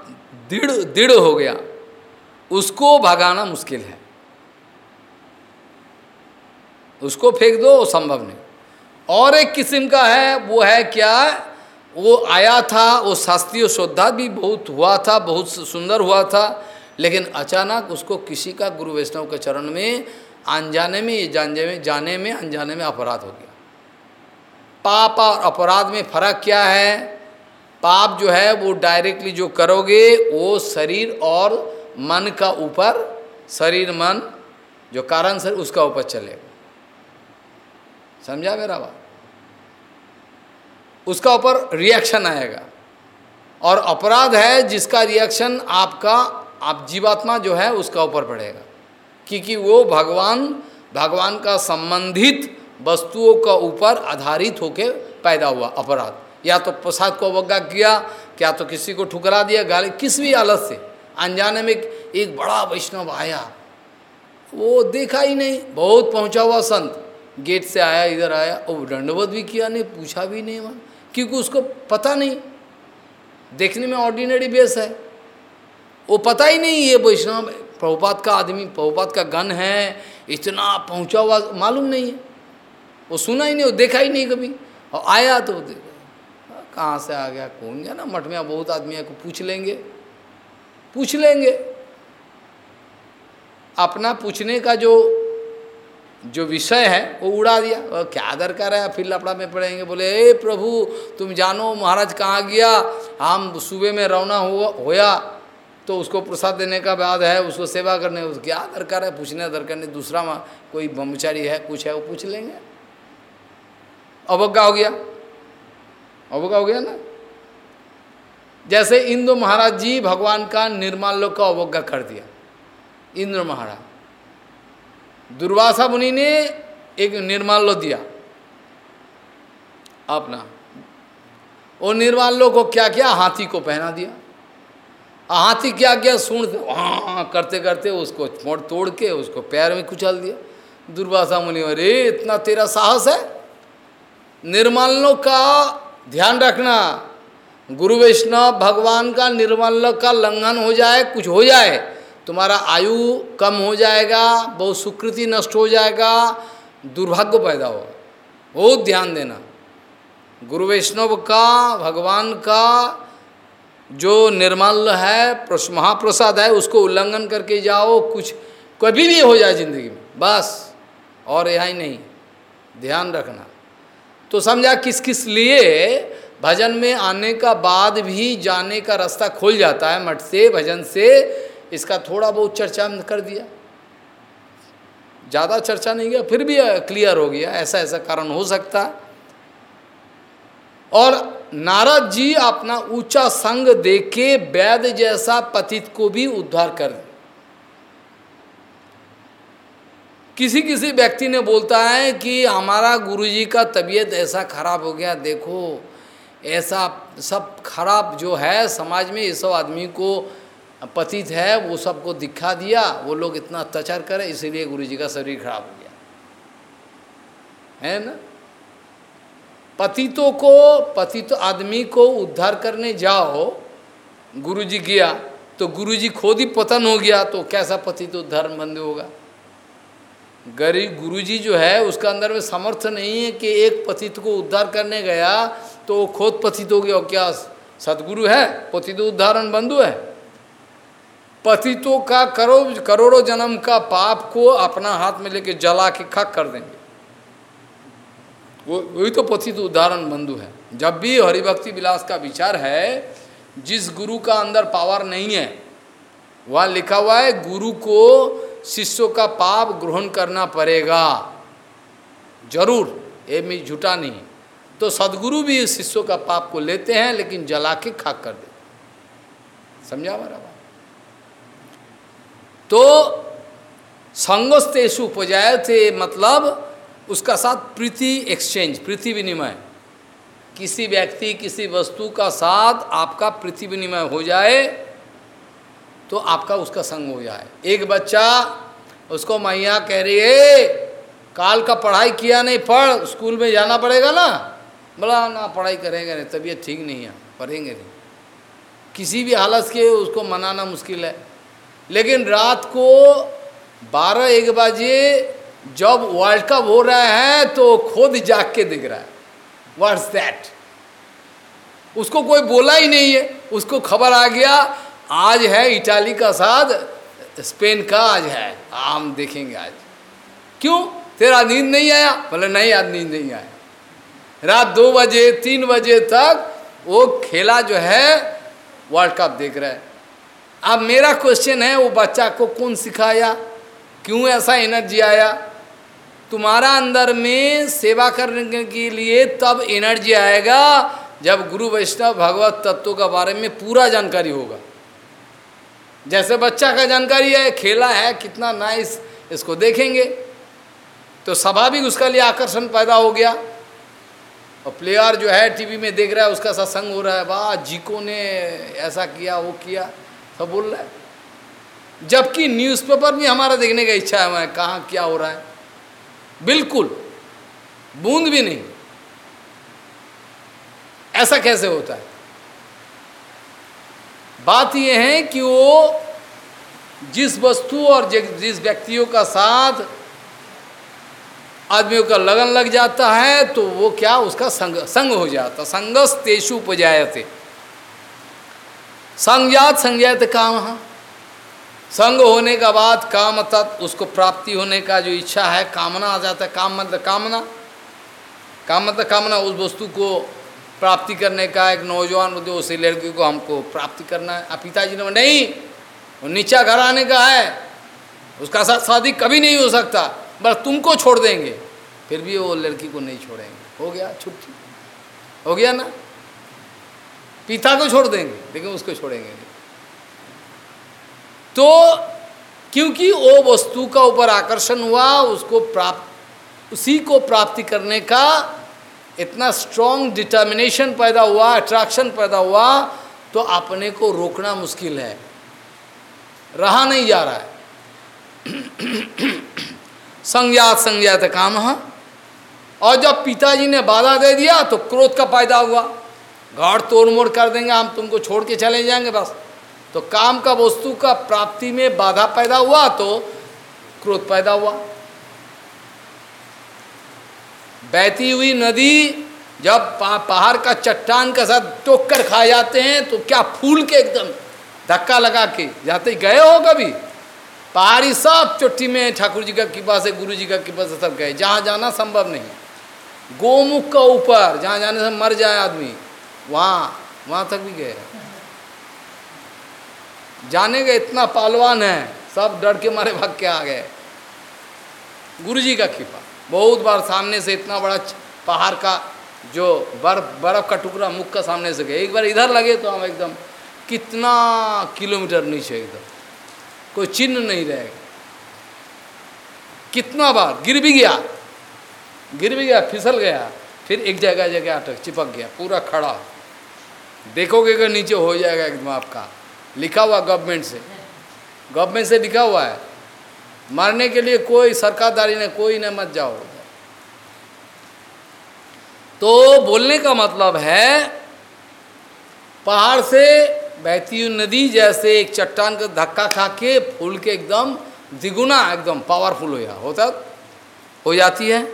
दृढ़ दृढ़ हो गया। उसको भगाना मुश्किल है। उसको फेंक दो, संभव नहीं। और एक किस्म का है, वो है क्या? वो आया था, वो शास्त्रीय श्रद्धा भी बहुत हुआ था, बहुत सुंदर हुआ था, लेकिन अचानक उसको किसी का गुरु वैष्णव के चरण में, अनजाने में, जाने में जाने में, अनजाने में अपराध हो गया। पाप और अपराध में फ़र्क क्या है? पाप जो है, वो डायरेक्टली जो करोगे, वो शरीर और मन का ऊपर, शरीर मन, जो कारण सर उसका ऊपर चलेगा। समझा मेरा बात उसका ऊपर रिएक्शन आएगा। और अपराध है जिसका रिएक्शन आपका, आप जीवात्मा जो है उसका ऊपर पड़ेगा। क्योंकि वो भगवान भगवान का संबंधित वस्तुओं का ऊपर आधारित होकर पैदा हुआ अपराध। या तो प्रसाद को अवज्ञा किया क्या तो किसी को ठुकरा दिया, गाली, किस भी हालत से। अनजाने में एक बड़ा वैष्णव आया। वो देखा ही नहीं। बहुत पहुँचा हुआ संत। गेट से आया, इधर आया और दंडवत भी किया नहीं, पूछा भी नहीं वहाँ, क्योंकि उसको पता नहीं। देखने में ऑर्डिनरी बेस है। वो पता ही नहीं ये वैष्णव प्रभुपात का आदमी प्रभुपात का गन है, इतना पहुँचा हुआ मालूम नहीं है। वो सुना ही नहीं, वो देखा ही नहीं कभी। और आया तो देखा, कहाँ से आ गया, कौन गया ना, मठ में बहुत आदमी है को पूछ लेंगे। पूछ लेंगे। अपना पूछने का जो जो विषय है, वो उड़ा दिया। और क्या दरकार है? फिर लपड़ा में पड़ेंगे बोले, ए प्रभु, तुम जानो, महाराज कहाँ गया? हम सुबह में रवाना हुआ, होया तो उसको प्रसाद देने का बाद है, उसको सेवा करने उस क्या दरकार है? पूछने दरकार नहीं दूसरा माँ कोई ब्रह्मचारी है, कुछ है, वो पूछ लेंगे। अवज्ञा हो गया। अवज्ञा हो गया ना? जैसे इंद्र महाराज जी भगवान का निर्माण लोग का अवज्ञा कर दिया। इंद्र महाराज। दुर्वासा मुनि ने एक निर्माण लो दिया। अपना। और निर्माण लो को क्या किया हाथी को पहना दिया। हाथी क्या किया सुन हाँ करते करते उसको मोड़ तोड़ के उसको पैर में कुचल दिया। दुर्वासा मुनि अरे, इतना तेरा साहस है? निर्मलों का ध्यान रखना। गुरु वैष्णव भगवान का निर्मल का लंघन हो जाए, कुछ हो जाए तुम्हारा आयु कम हो जाएगा, बहुत सुकृति नष्ट हो जाएगा, दुर्भाग्य पैदा होगा। बहुत ध्यान देना। गुरु वैष्णव का, भगवान का जो निर्मल है महाप्रसाद है, उसको उल्लंघन करके जाओ, कुछ कभी भी हो जाए ज़िंदगी में। बस, और यहाँ ही नहीं। ध्यान रखना। तो समझा किस किस लिए भजन में आने का बाद भी जाने का रास्ता खुल जाता है, मठ से, भजन से इसका थोड़ा बहुत चर्चा कर दिया। ज़्यादा चर्चा नहीं किया, फिर भी क्लियर हो गया, ऐसा ऐसा कारण हो सकता। और नारद जी अपना ऊँचा संग देके वैद जैसा पतित को भी उद्धार कर किसी किसी व्यक्ति ने बोलता है कि हमारा गुरुजी का तबीयत ऐसा खराब हो गया, देखो, ऐसा सब खराब जो है, समाज में ये सब आदमी को पतित है, वो सबको दिखा दिया, वो लोग इतना अत्याचार करे, इसीलिए गुरु जी का शरीर खराब हो गया। है ना? पतितों को, पतित आदमी को उद्धार करने जाओ गुरु जी गया तो गुरु जी खुद ही पतन हो गया तो कैसा पतित उद्धार बंद होगा? गरीब गुरु जी जो है, उसका अंदर में समर्थ नहीं है कि एक पतित को उद्धार करने गया तो खुद पतित हो गया क्या, सदगुरु है? पतित उद्धारण बंधु है? पतितों का करोड़ करोड़ों जन्म का पाप को अपना हाथ में लेके जला के खक कर देंगे। वो, वही तो पतित उदाहरण बंधु है। जब भी हरिभक्ति विलास का विचार है, जिस गुरु का अंदर पावर नहीं है, वहाँ लिखा हुआ है, गुरु को शिष्यों का पाप ग्रहण करना पड़ेगा। ज़रूर, ये मैं झूठा नहीं तो सदगुरु भी शिष्यों का पाप को लेते हैं, लेकिन जला के खाक कर देते समझा बात तो संगस्तेषु उपजाए थे मतलब उसका साथ प्रीति एक्सचेंज प्रीति विनिमय। किसी व्यक्ति, किसी वस्तु का साथ आपका प्रीति विनिमय हो जाए तो आपका उसका संग हो जाए। एक बच्चा उसको मैया कह रही है, काल का पढ़ाई किया नहीं, पढ़, स्कूल में जाना पड़ेगा ना? बोला, ना, पढ़ाई करेंगे नहीं, तबीयत ठीक नहीं है, पढ़ेंगे नहीं। किसी भी हालत के उसको मनाना मुश्किल है। लेकिन रात को बारह एक बजे जब वर्ल्ड कप हो रहा है तो खुद जाग के दिख रहा है। व्हाट्स दैट उसको कोई बोला ही नहीं है। उसको खबर आ गया, आज है इटाली का साथ, स्पेन का आज है। हम देखेंगे आज। क्यों? तेरा नींद नहीं आया? बोले, नहीं, आज नींद नहीं आया। रात दो बजे, तीन बजे तक वो खेला जो है, वर्ल्ड कप देख रहा है। अब मेरा क्वेश्चन है, वो बच्चा को कौन सिखाया? क्यों ऐसा एनर्जी आया? तुम्हारा अंदर में सेवा करने के लिए तब एनर्जी आएगा, जब गुरु वैष्णव भगवत तत्व के बारे में पूरा जानकारी होगा। जैसे बच्चा का जानकारी है, खेला है, कितना नाइस इसको देखेंगे। तो स्वाभाविक उसका लिए आकर्षण पैदा हो गया। और प्लेयर जो है टीवी में देख रहा है, उसका सत्संग हो रहा है, वाह जीको ने ऐसा किया, वो किया। सब बोल रहा है। जबकि न्यूज़पेपर में हमारा देखने का इच्छा है, मैं कहाँ क्या हो रहा है। बिल्कुल, बूंद भी नहीं। ऐसा कैसे होता है? बात यह है कि वो जिस वस्तु और जिस व्यक्तियों का साथ आदमियों का लगन लग जाता है तो वो क्या, उसका संग संग हो जाता संगस तेषु उपजायते। संज्ञात संज्ञात काम संग होने का बाद काम तत् उसको प्राप्ति होने का जो इच्छा है, कामना आ जाता है। काम मतलब कामना। काम मतलब कामना, उस वस्तु को प्राप्ति करने का एक नौजवान जो उसी लड़की को हमको प्राप्ति करना है। पिताजी ने नहीं, वो नीचा घर आने का है। उसका साथ शादी कभी नहीं हो सकता। बस तुमको छोड़ देंगे। फिर भी वो लड़की को नहीं छोड़ेंगे। हो गया छुट्टी। हो गया ना? पिता को छोड़ देंगे, लेकिन उसको छोड़ेंगे नहीं। तो क्योंकि वो वस्तु का ऊपर आकर्षण हुआ, उसको प्राप्त, उसी को प्राप्ति करने का इतना स्ट्रांग डिटर्मिनेशन पैदा हुआ अट्रैक्शन पैदा हुआ तो अपने को रोकना मुश्किल है। रहा नहीं जा रहा है। संज्ञात संज्ञात काम। है और जब पिताजी ने बाधा दे दिया तो क्रोध का पैदा हुआ। गाड़ तोड़ मोड़ कर देंगे, हम तुमको छोड़ के चले जाएँगे बस। तो काम का वस्तु का प्राप्ति में बाधा पैदा हुआ तो क्रोध पैदा हुआ। बहती हुई नदी जब पहाड़ का चट्टान के साथ टोक कर खा जाते हैं तो क्या फूल के एकदम धक्का लगा के जाते गए हो कभी? पहाड़ी सब चोटी में ठाकुर जी का कृपा से, गुरु जी का कृपा से सब गए। जहाँ जाना संभव नहीं। गोमुख का ऊपर, जहाँ जाने से मर जाए आदमी वहाँ वहाँ तक भी गए जाने गए इतना पालवान है, सब डर के मारे भाग के आ गए। गुरु जी का कृपा। बहुत बार सामने से इतना बड़ा पहाड़ का जो बर्फ़ बर्फ़ का टुकड़ा मुख का सामने से गए। एक बार इधर लगे तो हम एकदम, कितना किलोमीटर नीचे एकदम। कोई चिन्ह नहीं रहेगा कितना बार गिर भी गया, गिर भी गया, फिसल गया, फिर एक जगह जगह अटक चिपक गया, पूरा खड़ा। देखोगे कि नीचे हो जाएगा एकदम आपका। लिखा हुआ गवर्नमेंट से। गवर्नमेंट से लिखा हुआ है। मारने के लिए कोई सरकारदारी ने कोई न मत जाओ। तो बोलने का मतलब है, पहाड़ से बहती हुई नदी जैसे एक चट्टान का धक्का खा के फूल के एकदम द्विगुना, एकदम पावरफुल हो होता, हो जाती है।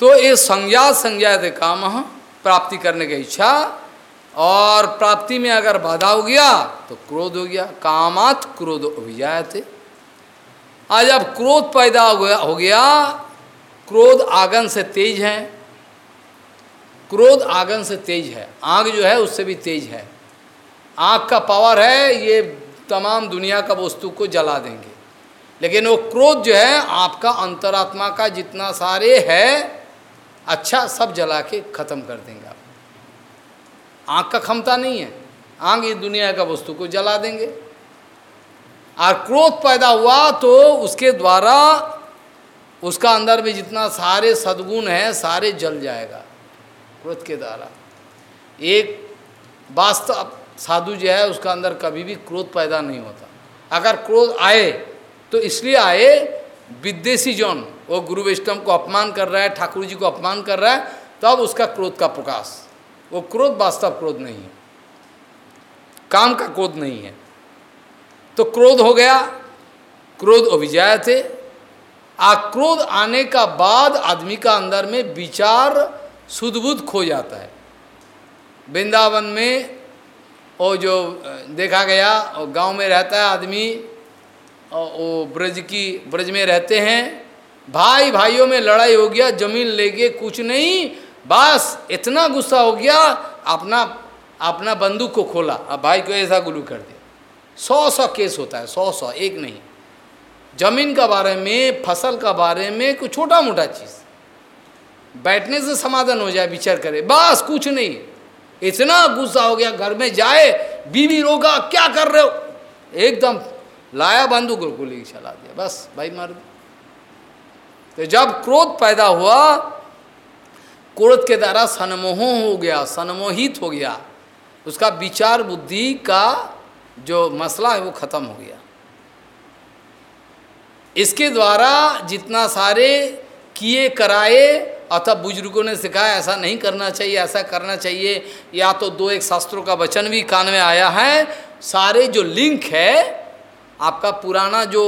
तो ये संज्ञा संज्ञा थे काम प्राप्ति करने की इच्छा, और प्राप्ति में अगर बाधा हो गया तो क्रोध हो गया। कामात क्रोध अभिजाय थे आज अब क्रोध पैदा हो गया हो गया। क्रोध आगन से तेज है। क्रोध आगन से तेज है। आग जो है, उससे भी तेज है। आग का पावर है, ये तमाम दुनिया का वस्तु को जला देंगे। लेकिन वो क्रोध जो है, आपका अंतरात्मा का जितना सारे है अच्छा सब जला के खत्म कर देंगे आप। आँख का क्षमता नहीं है। आँख ये दुनिया का वस्तु को जला देंगे। और क्रोध पैदा हुआ तो उसके द्वारा उसका अंदर में जितना सारे सद्गुण है, सारे जल जाएगा क्रोध के द्वारा। एक वास्तव साधु जो है, उसका अंदर कभी भी क्रोध पैदा नहीं होता। अगर क्रोध आए तो इसलिए आए विदेशी जौन। वो गुरु वैष्णव को अपमान कर रहा है, ठाकुर जी को अपमान कर रहा है, तब उसका क्रोध का प्रकाश। वो क्रोध वास्तव क्रोध नहीं है। काम का क्रोध नहीं है। तो क्रोध हो गया, क्रोध अभिजय थे। आक्रोध आने का बाद आदमी का अंदर में विचार सुदबुद्ध खो जाता है। वृंदावन में वो जो देखा गया गाँव में रहता है आदमी वो ब्रज की, ब्रज में रहते हैं भाई भाइयों में लड़ाई हो गया, ज़मीन लेके कुछ नहीं, बस इतना गुस्सा हो गया, अपना अपना बंदूक को खोला। अब भाई को ऐसा गुलू कर दिया। सौ सौ केस होता है सौ सौ एक नहीं। ज़मीन का बारे में, फ़सल का बारे में कुछ छोटा मोटा चीज़। बैठने से समाधान हो जाए, विचार करे, बस कुछ नहीं। इतना गुस्सा हो गया, घर में जाए, बीवी रोगा, क्या कर रहे हो? एकदम लाया बंदूक को लेके चला दिया, बस, भाई मार तो जब क्रोध पैदा हुआ, क्रोध के द्वारा सनमोह हो गया, सनमोहित हो गया, उसका विचार बुद्धि का जो मसला है वो खत्म हो गया। इसके द्वारा जितना सारे किए, कराए, अतः बुज़ुर्गों ने सिखाया ऐसा नहीं करना चाहिए, ऐसा करना चाहिए। या तो दो एक शास्त्रों का वचन भी कान में आया है, सारे जो लिंक है, आपका पुराना जो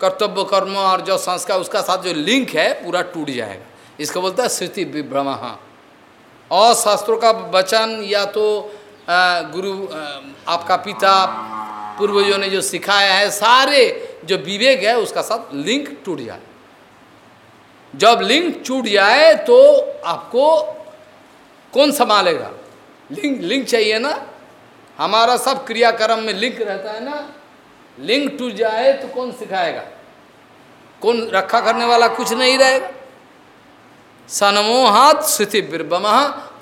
कर्तव्य, कर्म और जो संस्कार, उसका साथ जो लिंक है, पूरा टूट जाएगा। इसको बोलता है स्मृति विभ्रम। और शास्त्रों का वचन या तो गुरु आपका पिता, पूर्वजों ने जो सिखाया है, सारे जो विवेक है, उसका साथ लिंक टूट जाए। जब लिंक टूट जाए तो आपको कौन संभालेगा? लिंक लिंक चाहिए ना? हमारा सब क्रियाक्रम में लिंक रहता है ना? लिंक टूट जाए तो कौन सिखाएगा? कौन रखा करने वाला कुछ नहीं रहेगा। सनमोहात स्थिति बिरबम,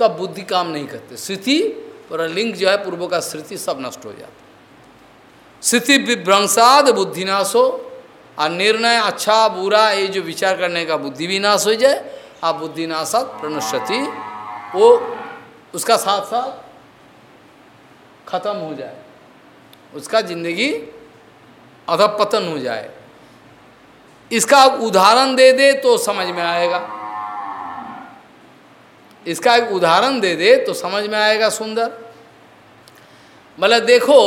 तब बुद्धि काम नहीं करते। स्थिति और लिंग जो है पूर्वों का स्थिति सब नष्ट हो जाता स्थिति विभ्रंसाद बुद्धिनाशो और निर्णय अच्छा बुरा ये जो विचार करने का बुद्धि भी नाश हो जाए आप बुद्धिनाशात प्रणश्यति वो उसका साथ साथ खत्म हो जाए। उसका ज़िंदगी अधपतन हो जाए। इसका उदाहरण दे दे तो समझ में आएगा। इसका एक उदाहरण दे दे तो समझ में आएगा, सुंदर। मतलब देखो,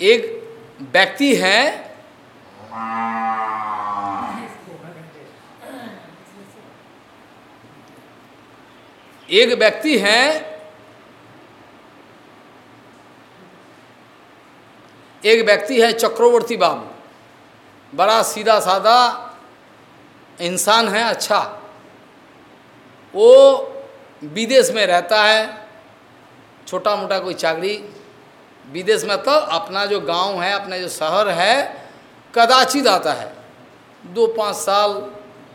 एक व्यक्ति है, एक व्यक्ति है एक व्यक्ति है चक्रवर्ती बाबू बड़ा सीधा साधा इंसान है अच्छा। वो विदेश में रहता है छोटा मोटा कोई चाकरी। विदेश में तो अपना जो गाँव है, अपना जो शहर है, कदाचित आता है। दो पाँच साल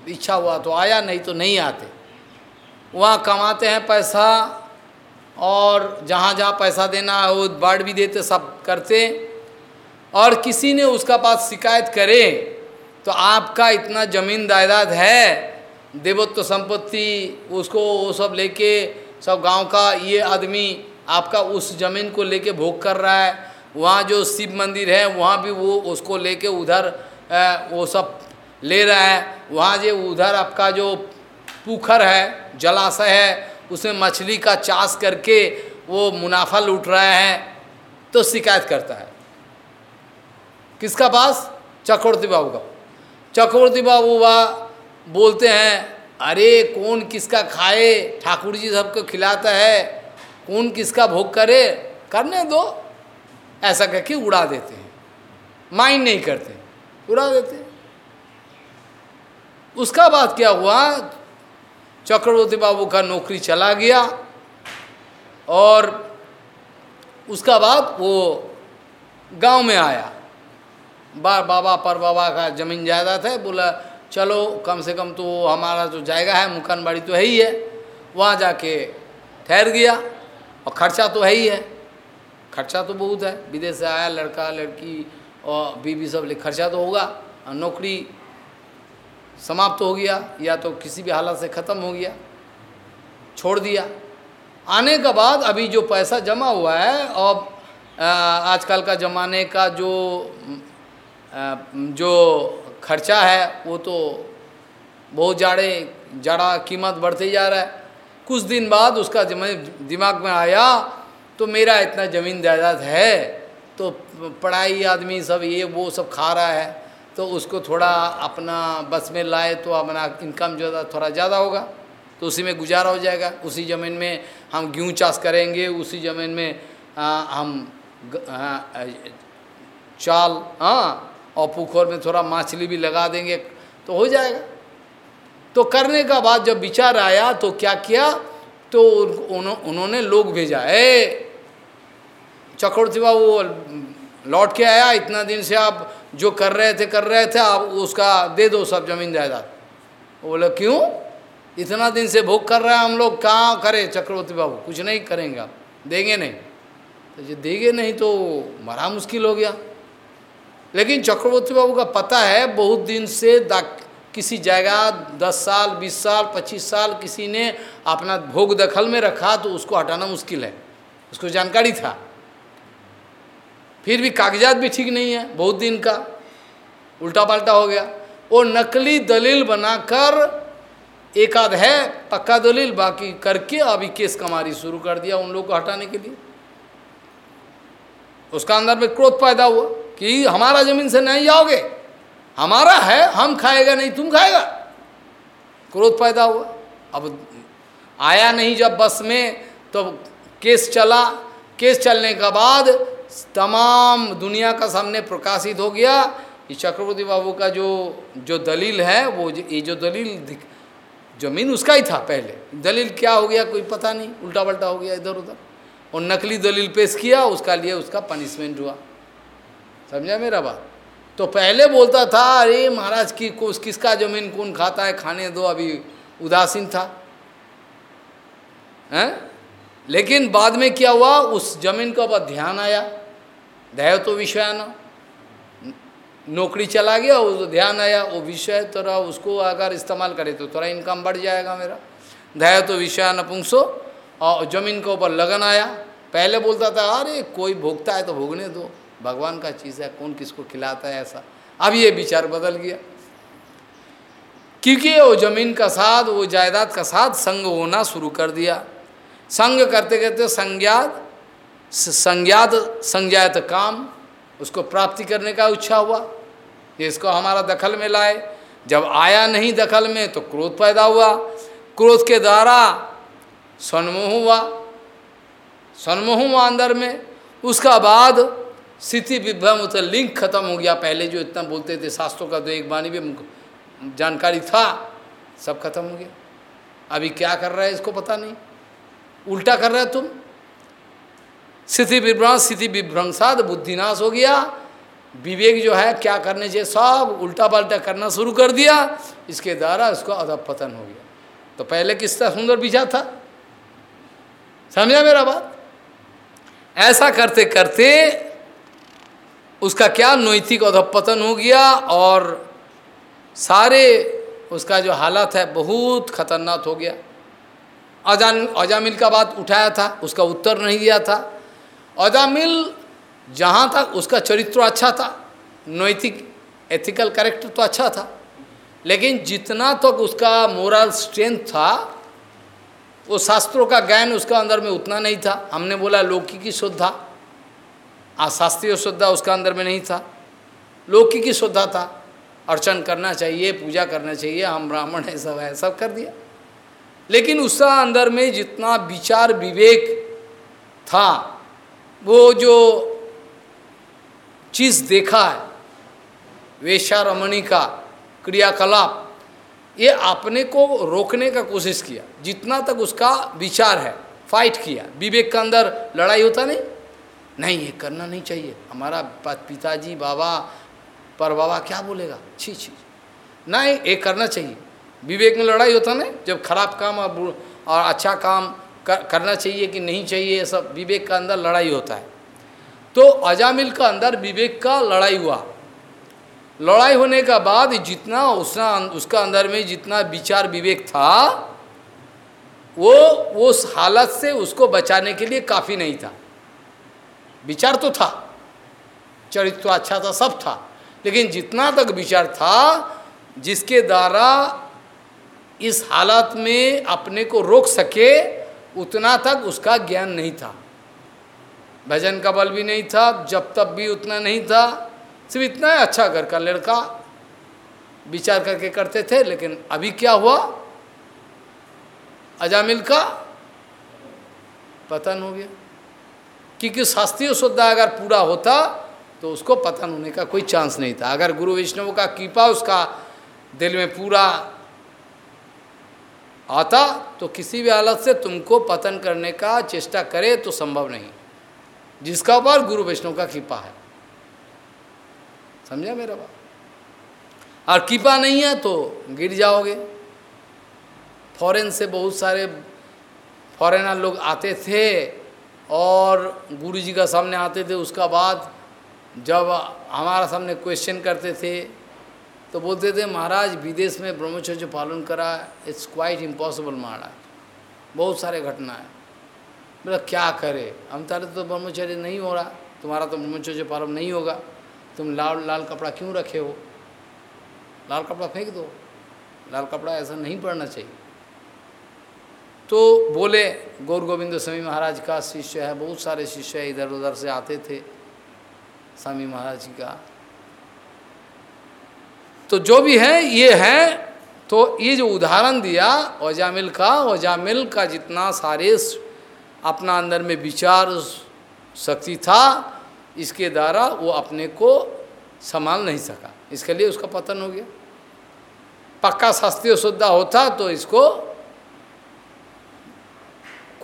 इच्छा हुआ तो आया, नहीं तो नहीं आते। वहाँ कमाते हैं पैसा और जहाँ जहाँ पैसा देना है वो बाढ़ भी देते, सब करते। और किसी ने उसका पास शिकायत करे तो आपका इतना ज़मीन जायदाद है, देवत्व संपत्ति, उसको वो सब लेके, सब गाँव का ये आदमी आपका उस ज़मीन को लेके भोग कर रहा है, वहाँ जो शिव मंदिर है, वहाँ भी वो उसको लेके उधर वो सब ले रहा है, वहाँ जो उधर आपका जो पुखर है, जलाशय है, उसमें मछली का चाष करके वो मुनाफा लूट रहा है तो शिकायत करता है। किसका पास? चक्रवर्ती बाबू का। चक्रवर्ती बाबू वह बोलते हैं, अरे, कौन किसका खाए? ठाकुर जी सबको खिलाता है। कौन किसका भोग करे? करने दो। ऐसा कह के उड़ा देते हैं। माइंड नहीं करते। उड़ा देते उसका बाद क्या हुआ? चक्रवर्ती बाबू का नौकरी चला गया और उसका बाद वो गाँव में आया। बा, बाबा पर बाबा का ज़मीन जायदाद है बोला चलो कम से कम तो हमारा जो जाएगा है मुकान बाड़ी तो है ही है। वहाँ जाके ठहर गया और खर्चा तो है ही है। खर्चा तो बहुत है। विदेश से आया लड़का लड़की और बीबी सब ले खर्चा तो होगा नौकरी समाप्त हो गया या तो किसी भी हालत से ख़त्म हो गया छोड़ दिया। आने के बाद अभी जो पैसा जमा हुआ है और आजकल का ज़माने का जो जो खर्चा है वो तो बहुत ज़्यादा ज़्यादा कीमत बढ़ते जा रहा है। कुछ दिन बाद उसका दिमाग में आया तो मेरा इतना ज़मीन जायदाद है तो पढ़ाई आदमी सब ये वो सब खा रहा है तो उसको थोड़ा अपना बस में लाए तो अपना इनकम जो है थोड़ा ज़्यादा होगा तो उसी में गुजारा हो जाएगा। उसी ज़मीन में हम गेहूँ चाष करेंगे उसी ज़मीन में आ, हम आ, चाल हाँ और पुखोर में थोड़ा मछली भी लगा देंगे तो हो जाएगा। तो करने का बाद जब विचार आया तो क्या किया? तो उन्होंने लोग भेजा, ए, चक्रवर्ती बाबू लौट के आया, इतना दिन से आप जो कर रहे थे, कर रहे थे, आप उसका दे दो सब ज़मीन जायदाद। बोले, क्यों? इतना दिन से भोग कर रहे हैं हम लोग, कहाँ करें चक्रवर्ती बाबू? कुछ नहीं करेंगे आप, देंगे नहीं। तो जो, देंगे नहीं तो बड़ा मुश्किल हो गया। लेकिन चक्रवर्ती बाबू का पता है, बहुत दिन से किसी जगह, दस साल, बीस साल, पच्चीस साल किसी ने अपना भोग दखल में रखा तो उसको हटाना मुश्किल है। उसको जानकारी था। फिर भी कागजात भी ठीक नहीं है, बहुत दिन का। उल्टा पल्टा हो गया। वो नकली दलील बनाकर एक आध है, पक्का दलील, बाकी करके अभी केस कमारी शुरू कर दिया उन लोगों को हटाने के लिए। उसका अंदर में क्रोध पैदा हुआ। कि हमारा ज़मीन से नहीं जाओगे हमारा है, हम खाएगा नहीं, तुम खाएगा। क्रोध पैदा हुआ। अब आया नहीं जब बस में तो केस चला। केस चलने के बाद तमाम दुनिया का सामने प्रकाशित हो गया। कि चक्रवर्ती बाबू का जो जो दलील है, वो ये जो दलील ज़मीन उसका ही था पहले। दलील क्या हो गया, कोई पता नहीं। उल्टा पल्टा हो गया इधर उधर और नकली दलील पेश किया, उसका लिए उसका पनिशमेंट हुआ। समझा मेरा बात? तो पहले बोलता था, अरे महाराज की कोस किसका ज़मीन कौन खाता है? खाने दो, अभी उदासीन था। हैं? लेकिन बाद में क्या हुआ? उस ज़मीन का ऊपर ध्यान आया। दया तो विषय न। नौकरी चला गया, वो ध्यान आया। वो विषय थोड़ा उसको अगर इस्तेमाल करे तो थोड़ा इनकम बढ़ जाएगा मेरा। दया तो विषय नपुंसो और ज़मीन के ऊपर लगन आया। पहले बोलता था, अरे कोई भोगता है तो भोगने दो। भगवान का चीज़ है, कौन किसको खिलाता है ऐसा। अब ये विचार बदल गया। क्योंकि वो ज़मीन का साथ, वो जायदाद का साथ संग होना शुरू कर दिया। संग करते करते संज्ञात संज्ञात संज्ञात काम, उसको प्राप्ति करने का इच्छा हुआ। इसको हमारा दखल में लाए। जब आया नहीं दखल में तो क्रोध पैदा हुआ। क्रोध के द्वारा सन्मोह हुआ। सन्मोह हुआ अंदर में। उसका बाद स्थिति विभ्रम उतर लिंक खत्म हो गया। पहले जो इतना बोलते थे, शास्त्रों का तो एक बानी भी जानकारी था, सब खत्म हो गया। अभी क्या कर रहा है इसको पता नहीं। उल्टा कर रहे तुम। स्थिति विभ्रंश स्थिति विभ्रंशाद बुद्धिनाश हो गया। विवेक जो है, क्या करने चाहिए सब उल्टा पल्टा करना शुरू कर दिया। इसके द्वारा उसको अधप पतन हो गया। तो पहले किसका सुंदर बीजा था? समझा मेरा बात? ऐसा करते करते उसका क्या नैतिक अधपतन हो गया और सारे उसका जो हालत है बहुत खतरनाक हो गया। अजान, अजामिल का बात उठाया था, उसका उत्तर नहीं दिया था। अजामिल जहाँ तक उसका चरित्र अच्छा था, नैतिक एथिकल करेक्टर तो अच्छा था। लेकिन जितना तक तो उसका मोरल स्ट्रेंथ था, वो शास्त्रों का ज्ञान उसका अंदर में उतना नहीं था। हमने बोला लौकी की श्रद्धा आज शास्त्रीय श्रद्धा उसका अंदर में नहीं था। लौकी की श्रद्धा था। अर्चन करना चाहिए, पूजा करना चाहिए, हम ब्राह्मण है, सब है, सब कर दिया। लेकिन उसका अंदर में जितना विचार विवेक था, वो जो चीज़ देखा है वेशा रमणी का क्रियाकलाप, ये अपने को रोकने का कोशिश किया। जितना तक उसका विचार है फाइट किया। विवेक का अंदर लड़ाई होता नहीं। नहीं ये करना नहीं चाहिए। हमारा पिताजी बाबा पर बाबा क्या बोलेगा? छी छी। नहीं ये करना चाहिए। विवेक में लड़ाई होता नहीं जब खराब काम और अच्छा काम कर, करना चाहिए कि नहीं चाहिए ये सब विवेक का अंदर लड़ाई होता है। तो अजामिल का अंदर विवेक का लड़ाई हुआ। लड़ाई होने का बाद जितना उसना उसका अंदर में जितना विचार विवेक था वो उस हालत से उसको बचाने के लिए काफ़ी नहीं था। विचार तो था। चरित्र तो अच्छा था, सब था। लेकिन जितना तक विचार था, जिसके द्वारा इस हालत में अपने को रोक सके, उतना तक उसका ज्ञान नहीं था। भजन का बल भी नहीं था जब तब भी उतना नहीं था। सिर्फ़ इतना है अच्छा घर का लड़का विचार करके करते थे, लेकिन अभी क्या हुआ? अजामिल का पतन हो गया। क्योंकि शास्त्रीय श्रद्धा अगर पूरा होता तो उसको पतन होने का कोई चांस नहीं था। अगर गुरु विष्णु का कृपा उसका दिल में पूरा आता तो किसी भी हालत से तुमको पतन करने का चेष्टा करे तो संभव नहीं। जिसका ऊपर गुरु वैष्णव का कृपा है। समझा मेरा बात? और कृपा नहीं है तो गिर जाओगे। फॉरेन से बहुत सारे फॉरेनर लोग आते थे और गुरु जी का सामने आते थे, उसका बाद जब हमारा सामने क्वेश्चन करते थे तो बोलते थे, महाराज, विदेश में ब्रह्मचर्य पालन करा इट्स क्वाइट इम्पॉसिबल महाराज, बहुत सारे घटना है। बोला, क्या करे? हम तारे तो ब्रह्मचर्य नहीं हो रहा, तुम्हारा तो ब्रह्मचर्य पालन नहीं होगा। तुम लाल लाल कपड़ा क्यों रखे हो? लाल कपड़ा फेंक दो। लाल कपड़ा ऐसा नहीं पड़ना चाहिए। तो बोले, गौर गोविंद स्वामी महाराज का शिष्य है, बहुत सारे शिष्य इधर उधर से आते थे स्वामी महाराज जी का। तो जो भी है, ये है। तो ये जो उदाहरण दिया, ओजामिल का ओजामिल का जितना सारे अपना अंदर में विचार, शक्ति था, इसके द्वारा वो अपने को संभाल नहीं सका। इसके लिए उसका पतन हो गया। पक्का शास्त्रीय शुद्धा होता तो इसको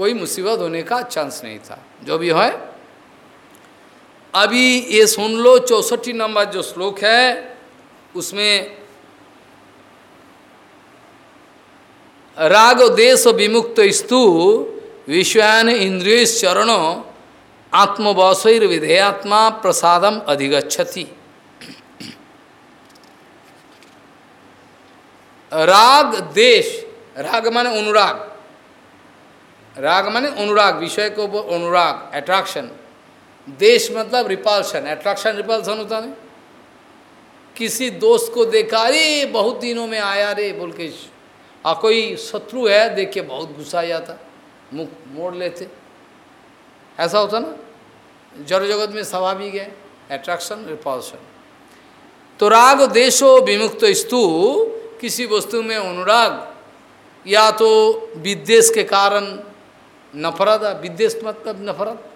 कोई मुसीबत होने का चांस नहीं था। जो भी है, अभी ये सुन लो, चौसठी नंबर जो श्लोक है, उसमें राग देश विमुक्त स्तु, विश्वान इंद्रिय चरणों आत्मवशैर विधेयात्मा प्रसादम अधिगछति राग देश, राग माने अनुराग। राग माने अनुराग, विषय को अनुराग अट्रैक्शन देश मतलब रिपल्शन अट्रैक्शन रिपल्शन होता नहीं। किसी दोस्त को देखा, अरे, बहुत दिनों में आया रे, बोल के, आ, कोई शत्रु है, देख के बहुत गुस्सा जाता। मुख मोड़ लेते। ऐसा होता ना? जड़ जगत में स्वाभाविक है एट्रैक्शन रिपल्शन तो राग, देशो, विमुक्त स्तु, किसी वस्तु में अनुराग, या तो विद्वेश के कारण नफरत विद्वेश मतलब नफरत।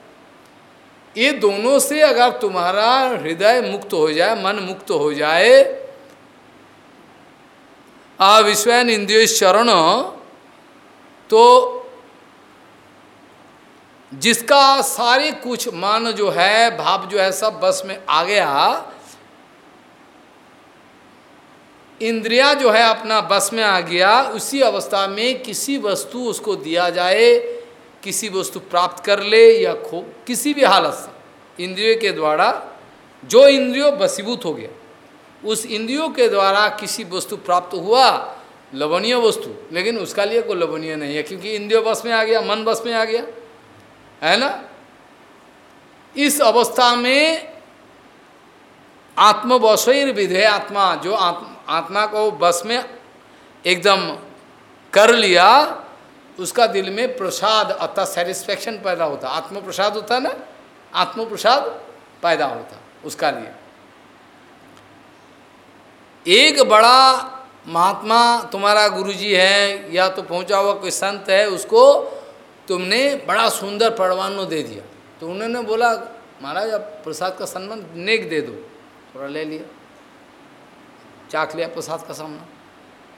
ये दोनों से अगर तुम्हारा हृदय मुक्त हो जाए, मन मुक्त हो जाए अविश्वैन इंद्रिय चरण तो जिसका सारे कुछ मान जो है, भाव जो है, सब बस में आ गया, इंद्रिया जो है, अपना बस में आ गया, उसी अवस्था में किसी वस्तु उसको दिया जाए किसी वस्तु प्राप्त कर ले या खो किसी भी हालत से। इंद्रियों के द्वारा जो इंद्रियों बसीभूत हो गया उस इंद्रियों के द्वारा किसी वस्तु प्राप्त हुआ लवणीय वस्तु लेकिन उसका लिए कोई लवणीय नहीं है क्योंकि इंद्रिय बस में आ गया मन बस में आ गया है ना? इस अवस्था में आत्मवशैर विधेय आत्मा जो आत्मा, आत्मा को बस में एकदम कर लिया उसका दिल में प्रसाद अर्थात सेटिस्फैक्शन पैदा होता। आत्म प्रसाद होता ना? आत्म प्रसाद पैदा होता उसका लिए। एक बड़ा महात्मा तुम्हारा गुरुजी है, या तो पहुँचा हुआ कोई संत है, उसको तुमने बड़ा सुंदर परवानो दे दिया। तो उन्होंने बोला, महाराज अब प्रसाद का सम्मान नेक दे दो। थोड़ा ले लिया। चाक लिया प्रसाद का सम्मान।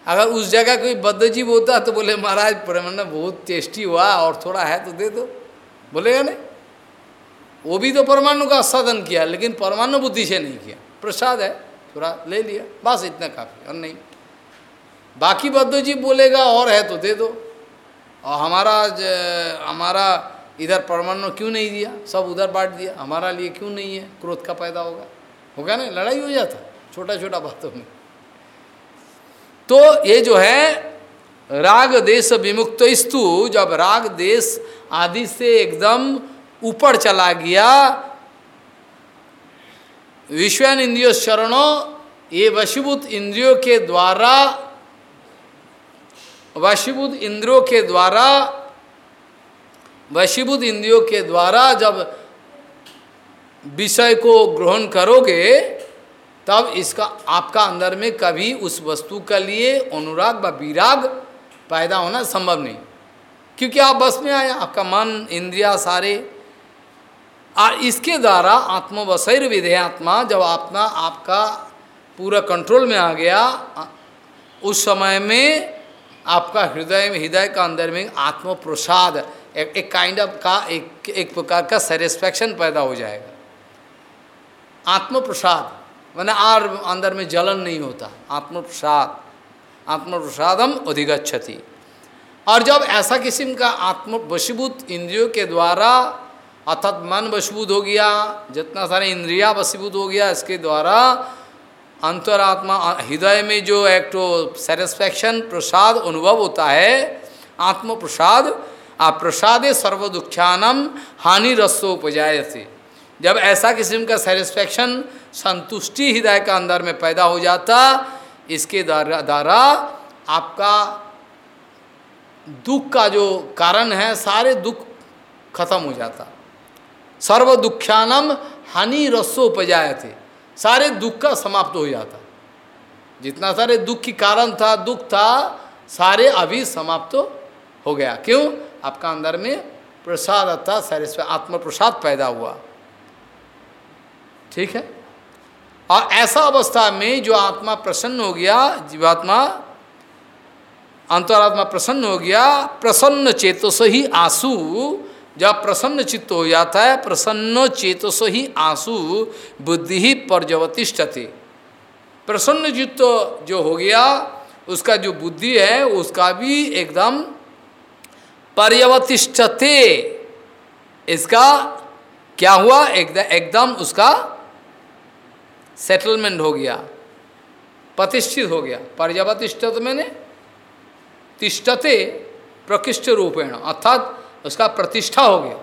अगर उस जगह कोई बद्धजीव होता तो बोले, महाराज परमाना बहुत टेस्टी हुआ और थोड़ा है तो दे दो। बोलेगा नहीं। वो भी तो परमाणु का आस्वादन किया, लेकिन परमाणु बुद्धि से नहीं किया। प्रसाद है, थोड़ा ले लिया, बस इतना काफ़ी, और नहीं। बाकी बद्धजीव बोलेगा, और है तो दे दो। और हमारा हमारा इधर परमाणु क्यों नहीं दिया? सब उधर बांट दिया। हमारा लिए क्यों नहीं है? क्रोध का पैदा होगा। होगा ना लड़ाई हो जाता छोटा छोटा बातों में। तो ये जो है, राग देश विमुक्त स्तु, जब राग देश आदि से एकदम ऊपर चला गया विश्वान इंद्रियो शरणों, ये वशीभूत इंद्रियों के द्वारा, वशीभूत इंद्रियों के द्वारा, वशीभूत इंद्रियों के द्वारा जब विषय को ग्रहण करोगे तब इसका आपका अंदर में कभी उस वस्तु के लिए अनुराग व विराग पैदा होना संभव नहीं। क्योंकि आप बस में आए आपका मन इंद्रिया सारे। और इसके द्वारा आत्मवसैर विधेयात्मा जब आत्मा आपका पूरा कंट्रोल में आ गया उस समय में आपका हृदय में हृदय का अंदर में आत्म प्रसाद एक, काइंड ऑफ़ का एक एक प्रकार का सेटिस्फैक्शन पैदा हो जाएगा। आत्म प्रसाद। मैंने आर अंदर में जलन नहीं होता। आत्म प्रसाद आत्म प्रसादम अधिगछति और जब ऐसा किस्म का आत्म वशीभूत इंद्रियों के द्वारा अर्थात मन वशीभूत हो गया, जितना सारे इंद्रिया वशीभूत हो गया, इसके द्वारा अंतरात्मा, हृदय में जो एक तो सेटिस्फैक्शन प्रसाद अनुभव होता है आत्म प्रसाद आ प्रसादे सर्व दुख्यानम हानि रसोपजाय से जब ऐसा किस्म का सेटिस्फैक्शन संतुष्टि हृदय का अंदर में पैदा हो जाता, इसके द्वारा आपका दुख का जो कारण है, सारे दुख खत्म हो जाता। सर्व दुख्यानम हानि रसोपजाय थे सारे दुख का समाप्त हो जाता। जितना सारे दुख की कारण था, दुख था, सारे अभी समाप्त हो गया। क्यों? आपका अंदर में प्रसाद था सारे आत्म प्रसाद पैदा हुआ। ठीक है? और ऐसा अवस्था में जो आत्मा प्रसन्न हो गया, जीवात्मा, अंतरात्मा प्रसन्न हो गया, प्रसन्न चेतो से ही आँसू, जब प्रसन्न चित्त हो जाता है, प्रसन्न चेतस ही आँसू बुद्धि ही पर्यवतिष्ठते प्रसन्न चित्त जो हो गया, उसका जो बुद्धि है, उसका भी एकदम पर्यवतिष्ठते। इसका क्या हुआ? एकदम उसका सेटलमेंट हो गया, प्रतिष्ठित हो गया। पर्यवतिष्ठत मैंने तिष्ठते प्रकृष्ट रूपेण, अर्थात उसका प्रतिष्ठा हो गया।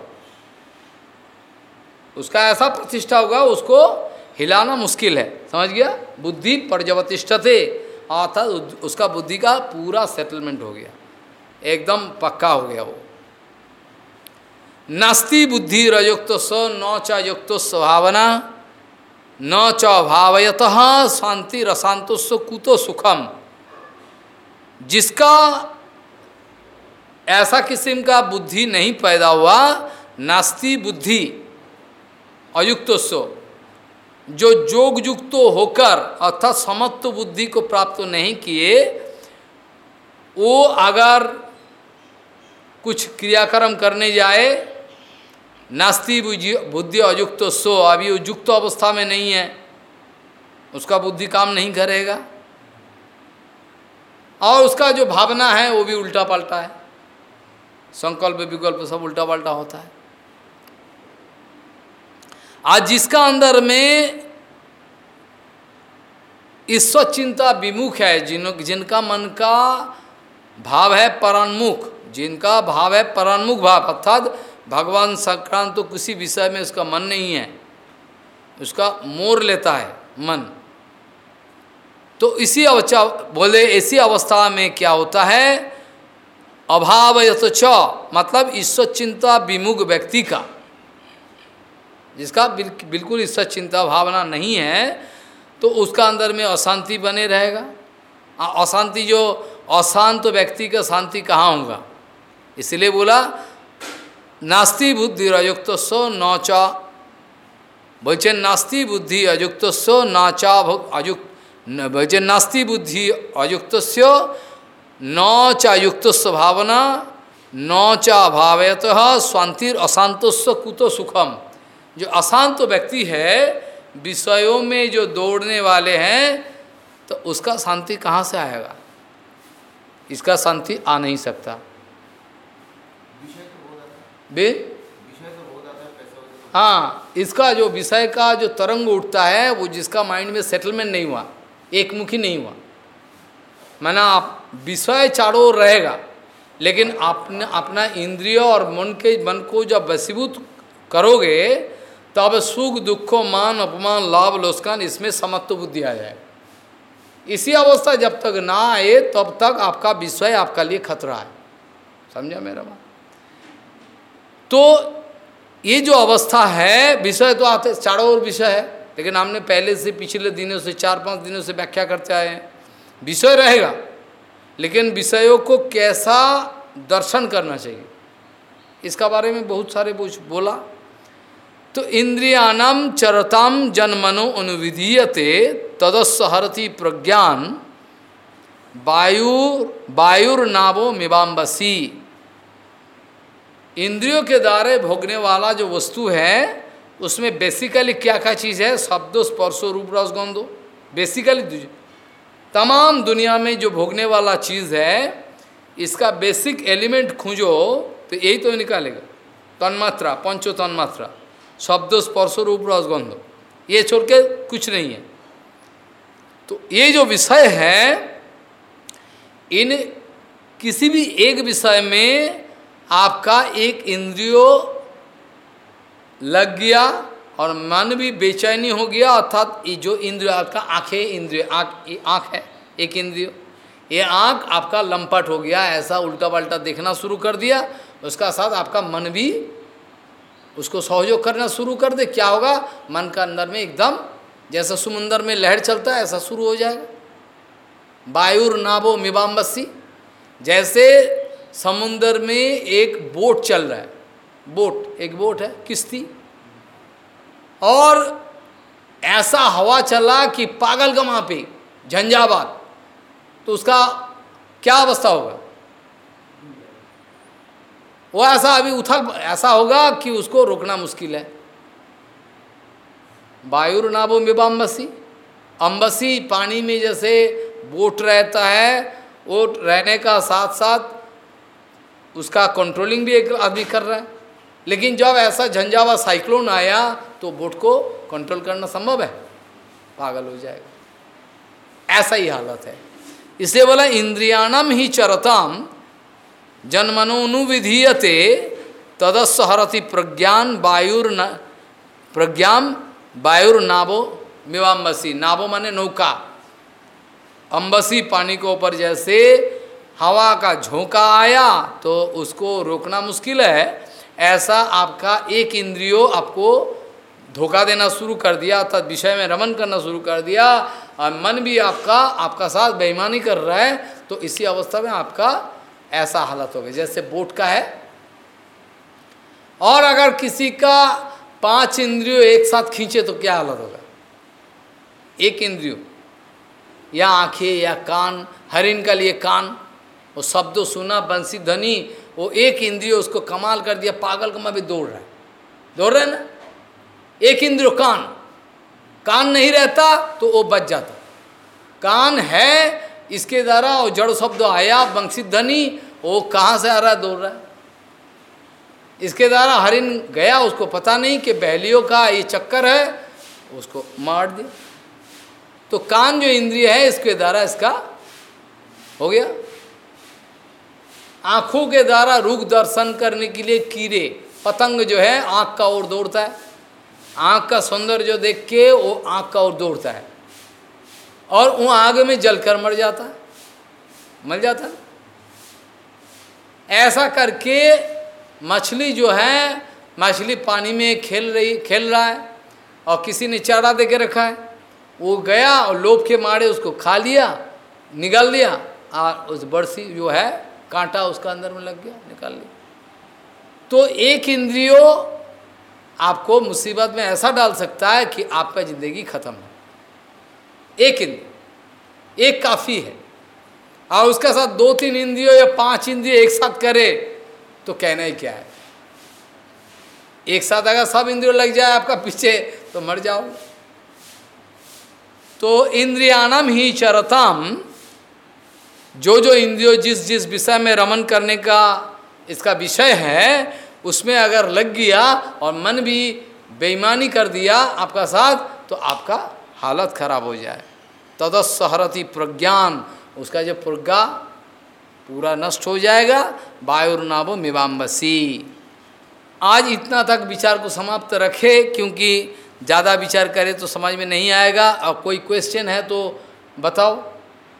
उसका ऐसा प्रतिष्ठा होगा, उसको हिलाना मुश्किल है। समझ गया? बुद्धि पर्यवतिष्ठते, अर्थात उसका बुद्धि का पूरा सेटलमेंट हो गया। एकदम पक्का हो गया वो। नास्ति बुद्धि रयुक्त स न च युक्त स्वभावना न च भावयत शांति रसांतस्व कुतो सुखम। जिसका ऐसा किस्म का बुद्धि नहीं पैदा हुआ, नास्ति बुद्धि अयुक्त जो जोग युक्त होकर अर्थात समत्व बुद्धि को प्राप्त नहीं किए, वो अगर कुछ क्रियाक्रम करने जाए नास्ति बुद्धि अयुक्त, सो अभी वो युक्त अवस्था में नहीं है। उसका बुद्धि काम नहीं करेगा। और उसका जो भावना है, वो भी उल्टा पलटा है। संकल्प, विकल्प सब उल्टा पलटा होता है। आज जिसका अंदर में ईश्वर चिंता विमुख है, जिन, जिनका मन का भाव है परान्मुख, जिनका भाव है परान्मुख भाव, अर्थात भगवान संक्रांत तो किसी विषय में उसका मन नहीं है, उसका मोर लेता है, मन। तो इसी अवस्था बोले, इसी अवस्था में क्या होता है? अभाव च मतलब ईश्वर चिंता विमुख व्यक्ति का, जिसका बिल्कुल ईश्वर चिंता भावना नहीं है तो उसका अंदर में अशांति बने रहेगा। अशांति जो, अशांत तो व्यक्ति का शांति कहाँ होगा? इसलिए बोला नास्ति बुद्धि अयुक्त सो नौचा। नास्ति बुद्धि अयुक्त सो नाचा अयुक्त बोलचे नास्ति बुद्धि अयुक्त न चायुक्त भावना न चा भावयत स्वांतिर अशांतस्व कुतो सुखम। जो अशांत व्यक्ति है, विषयों में जो दौड़ने वाले हैं तो उसका शांति कहाँ से आएगा? इसका शांति आ नहीं सकता। बे? हाँ इसका जो विषय का जो तरंग उठता है वो जिसका माइंड में सेटलमेंट नहीं हुआ एक मुखी नहीं हुआ। माना आप विषय चारों रहेगा लेकिन आपने अपना इंद्रिय और मन के मन को जब वसीभूत करोगे तब सुख दुखो मान अपमान लाभ लोस्कान इसमें समत्व बुद्धि आ जाए। इसी अवस्था जब तक ना आए तब तक आपका विषय आपका लिए खतरा है। समझा मेरा बात? तो ये जो अवस्था है, विषय तो आते, चारों ओर विषय है, लेकिन हमने पहले से, पिछले दिनों से, चार पाँच दिनों से व्याख्या करते आए हैं। विषय रहेगा, लेकिन विषयों को कैसा दर्शन करना चाहिए? इसका बारे में बहुत सारे कुछ बोला। तो इंद्रियाणाम चरताम जन्मनो अनुविधीयते तदस्हरति प्रज्ञान वायु वायुर्नावो मिबाम्बसी इंद्रियों के द्वारा भोगने वाला जो वस्तु है, उसमें बेसिकली क्या क्या चीज़ है? शब्दो, स्पर्शो, रूप रसगंधो बेसिकली तमाम दुनिया में जो भोगने वाला चीज़ है, इसका बेसिक एलिमेंट खोजो तो यही तो निकालेगा। तन्मात्रा, पंचो तन्मात्रा। शब्द, स्पर्श, रूप रसगंध ये छोड़ के कुछ नहीं है। तो ये जो विषय है, इन किसी भी एक विषय में आपका एक इंद्रियो लग गया और मन भी बेचैनी हो गया, अर्थात ये जो इंद्रिय, आपका आँखें इंद्रिय, आँख आँख है, एक इंद्रिय। ये आँख आपका लंपट हो गया, ऐसा उल्टा पल्टा देखना शुरू कर दिया, उसका साथ आपका मन भी, उसको सहयोग करना शुरू कर दे। क्या होगा? मन का अंदर में एकदम, जैसा समुंदर में लहर चलता है, ऐसा शुरू हो जाएगा। वायुर नाबो मिबाम्बसी जैसे समुंदर में एक बोट चल रहा है। बोट, एक बोट है, किश्ती। और ऐसा हवा चला कि पागल वहाँ पे, झंझावात। तो उसका क्या अवस्था होगा? वो ऐसा अभी उथल, ऐसा होगा कि उसको रोकना मुश्किल है। वायुर नाबो मिबाम्बसी अम्बसी पानी में जैसे बोट रहता है, वो रहने का साथ साथ उसका कंट्रोलिंग भी एक आदमी कर रहा है। लेकिन जब ऐसा झंझावा साइक्लोन आया तो बोट को कंट्रोल करना संभव है? पागल हो जाएगा। ऐसा ही हालत है। इसलिए बोला इंद्रियाणम ही चरताम जन्मनोनुविधीयते तदस्हरति प्रज्ञान वायुर प्रज्ञान वायुर नाबो मिवाम्बसी नाबो माने नौका। अम्बसी पानी के ऊपर जैसे हवा का झोंका आया तो उसको रोकना मुश्किल है। ऐसा आपका एक इंद्रियो आपको धोखा देना शुरू कर दिया, अर्थात विषय में रमन करना शुरू कर दिया, और मन भी आपका आपका साथ बेईमानी कर रहा है तो इसी अवस्था में आपका ऐसा हालत हो गया। जैसे बोट का है। और अगर किसी का पाँच इंद्रियों एक साथ खींचे तो क्या हालत होगा? एक इंद्रियो, या आँखें, या कान हरिन का लिए कान। वो शब्द सुना, बंसी धनी, वो एक इंद्रिय उसको कमाल कर दिया, पागल कमा भी दौड़ रहा है। दौड़ रहे ना? एक इंद्रियो, कान। कान नहीं रहता तो वो बच जाता। कान है, इसके द्वारा वो जड़ शब्द आया, बंसी धनी, वो कहाँ से आ रहा है? दौड़ रहा है। इसके द्वारा हरिन गया, उसको पता नहीं कि बहलियों का ये चक्कर है, उसको मार दिया। तो कान जो इंद्रिय है, इसके द्वारा इसका हो गया। आँखों के द्वारा रुख दर्शन करने के लिए कीड़े, पतंग जो है, आँख का ओर दौड़ता है। आँख का सौंदर्य जो देख के वो आँख का ओर दौड़ता है। और वो आग में जलकर मर जाता है। मर जाता है। ऐसा करके मछली जो है, मछली पानी में खेल रही, खेल रहा है और किसी ने चारा दे के रखा है। वो गया और लोभ के मारे उसको खा लिया निकाल लिया। और उस बरसी जो है कांटा उसका अंदर में लग गया, निकाल लिया। तो एक इंद्रियो आपको मुसीबत में ऐसा डाल सकता है कि आपका ज़िंदगी खत्म है। एक इंद्रिय, एक काफ़ी है। और उसके साथ दो तीन इंद्रियों या पाँच इंद्रिय एक साथ करे तो कहना ही क्या है? एक साथ अगर सब इंद्रियों लग जाए आपका पीछे तो मर जाओ तो इंद्रियानम ही चरतम जो जो इंद्रियों जिस जिस विषय में रमन करने का इसका विषय है, उसमें अगर लग गया और मन भी बेईमानी कर दिया आपका साथ तो आपका हालत खराब हो जाए। तदसहरति प्रज्ञान, उसका जो प्रज्ञा पूरा नष्ट हो जाएगा। वायुर्नाभो मिवाम्बसी। आज इतना तक विचार को समाप्त रखे, क्योंकि ज़्यादा विचार करें तो समझ में नहीं आएगा। और कोई क्वेश्चन है तो बताओ।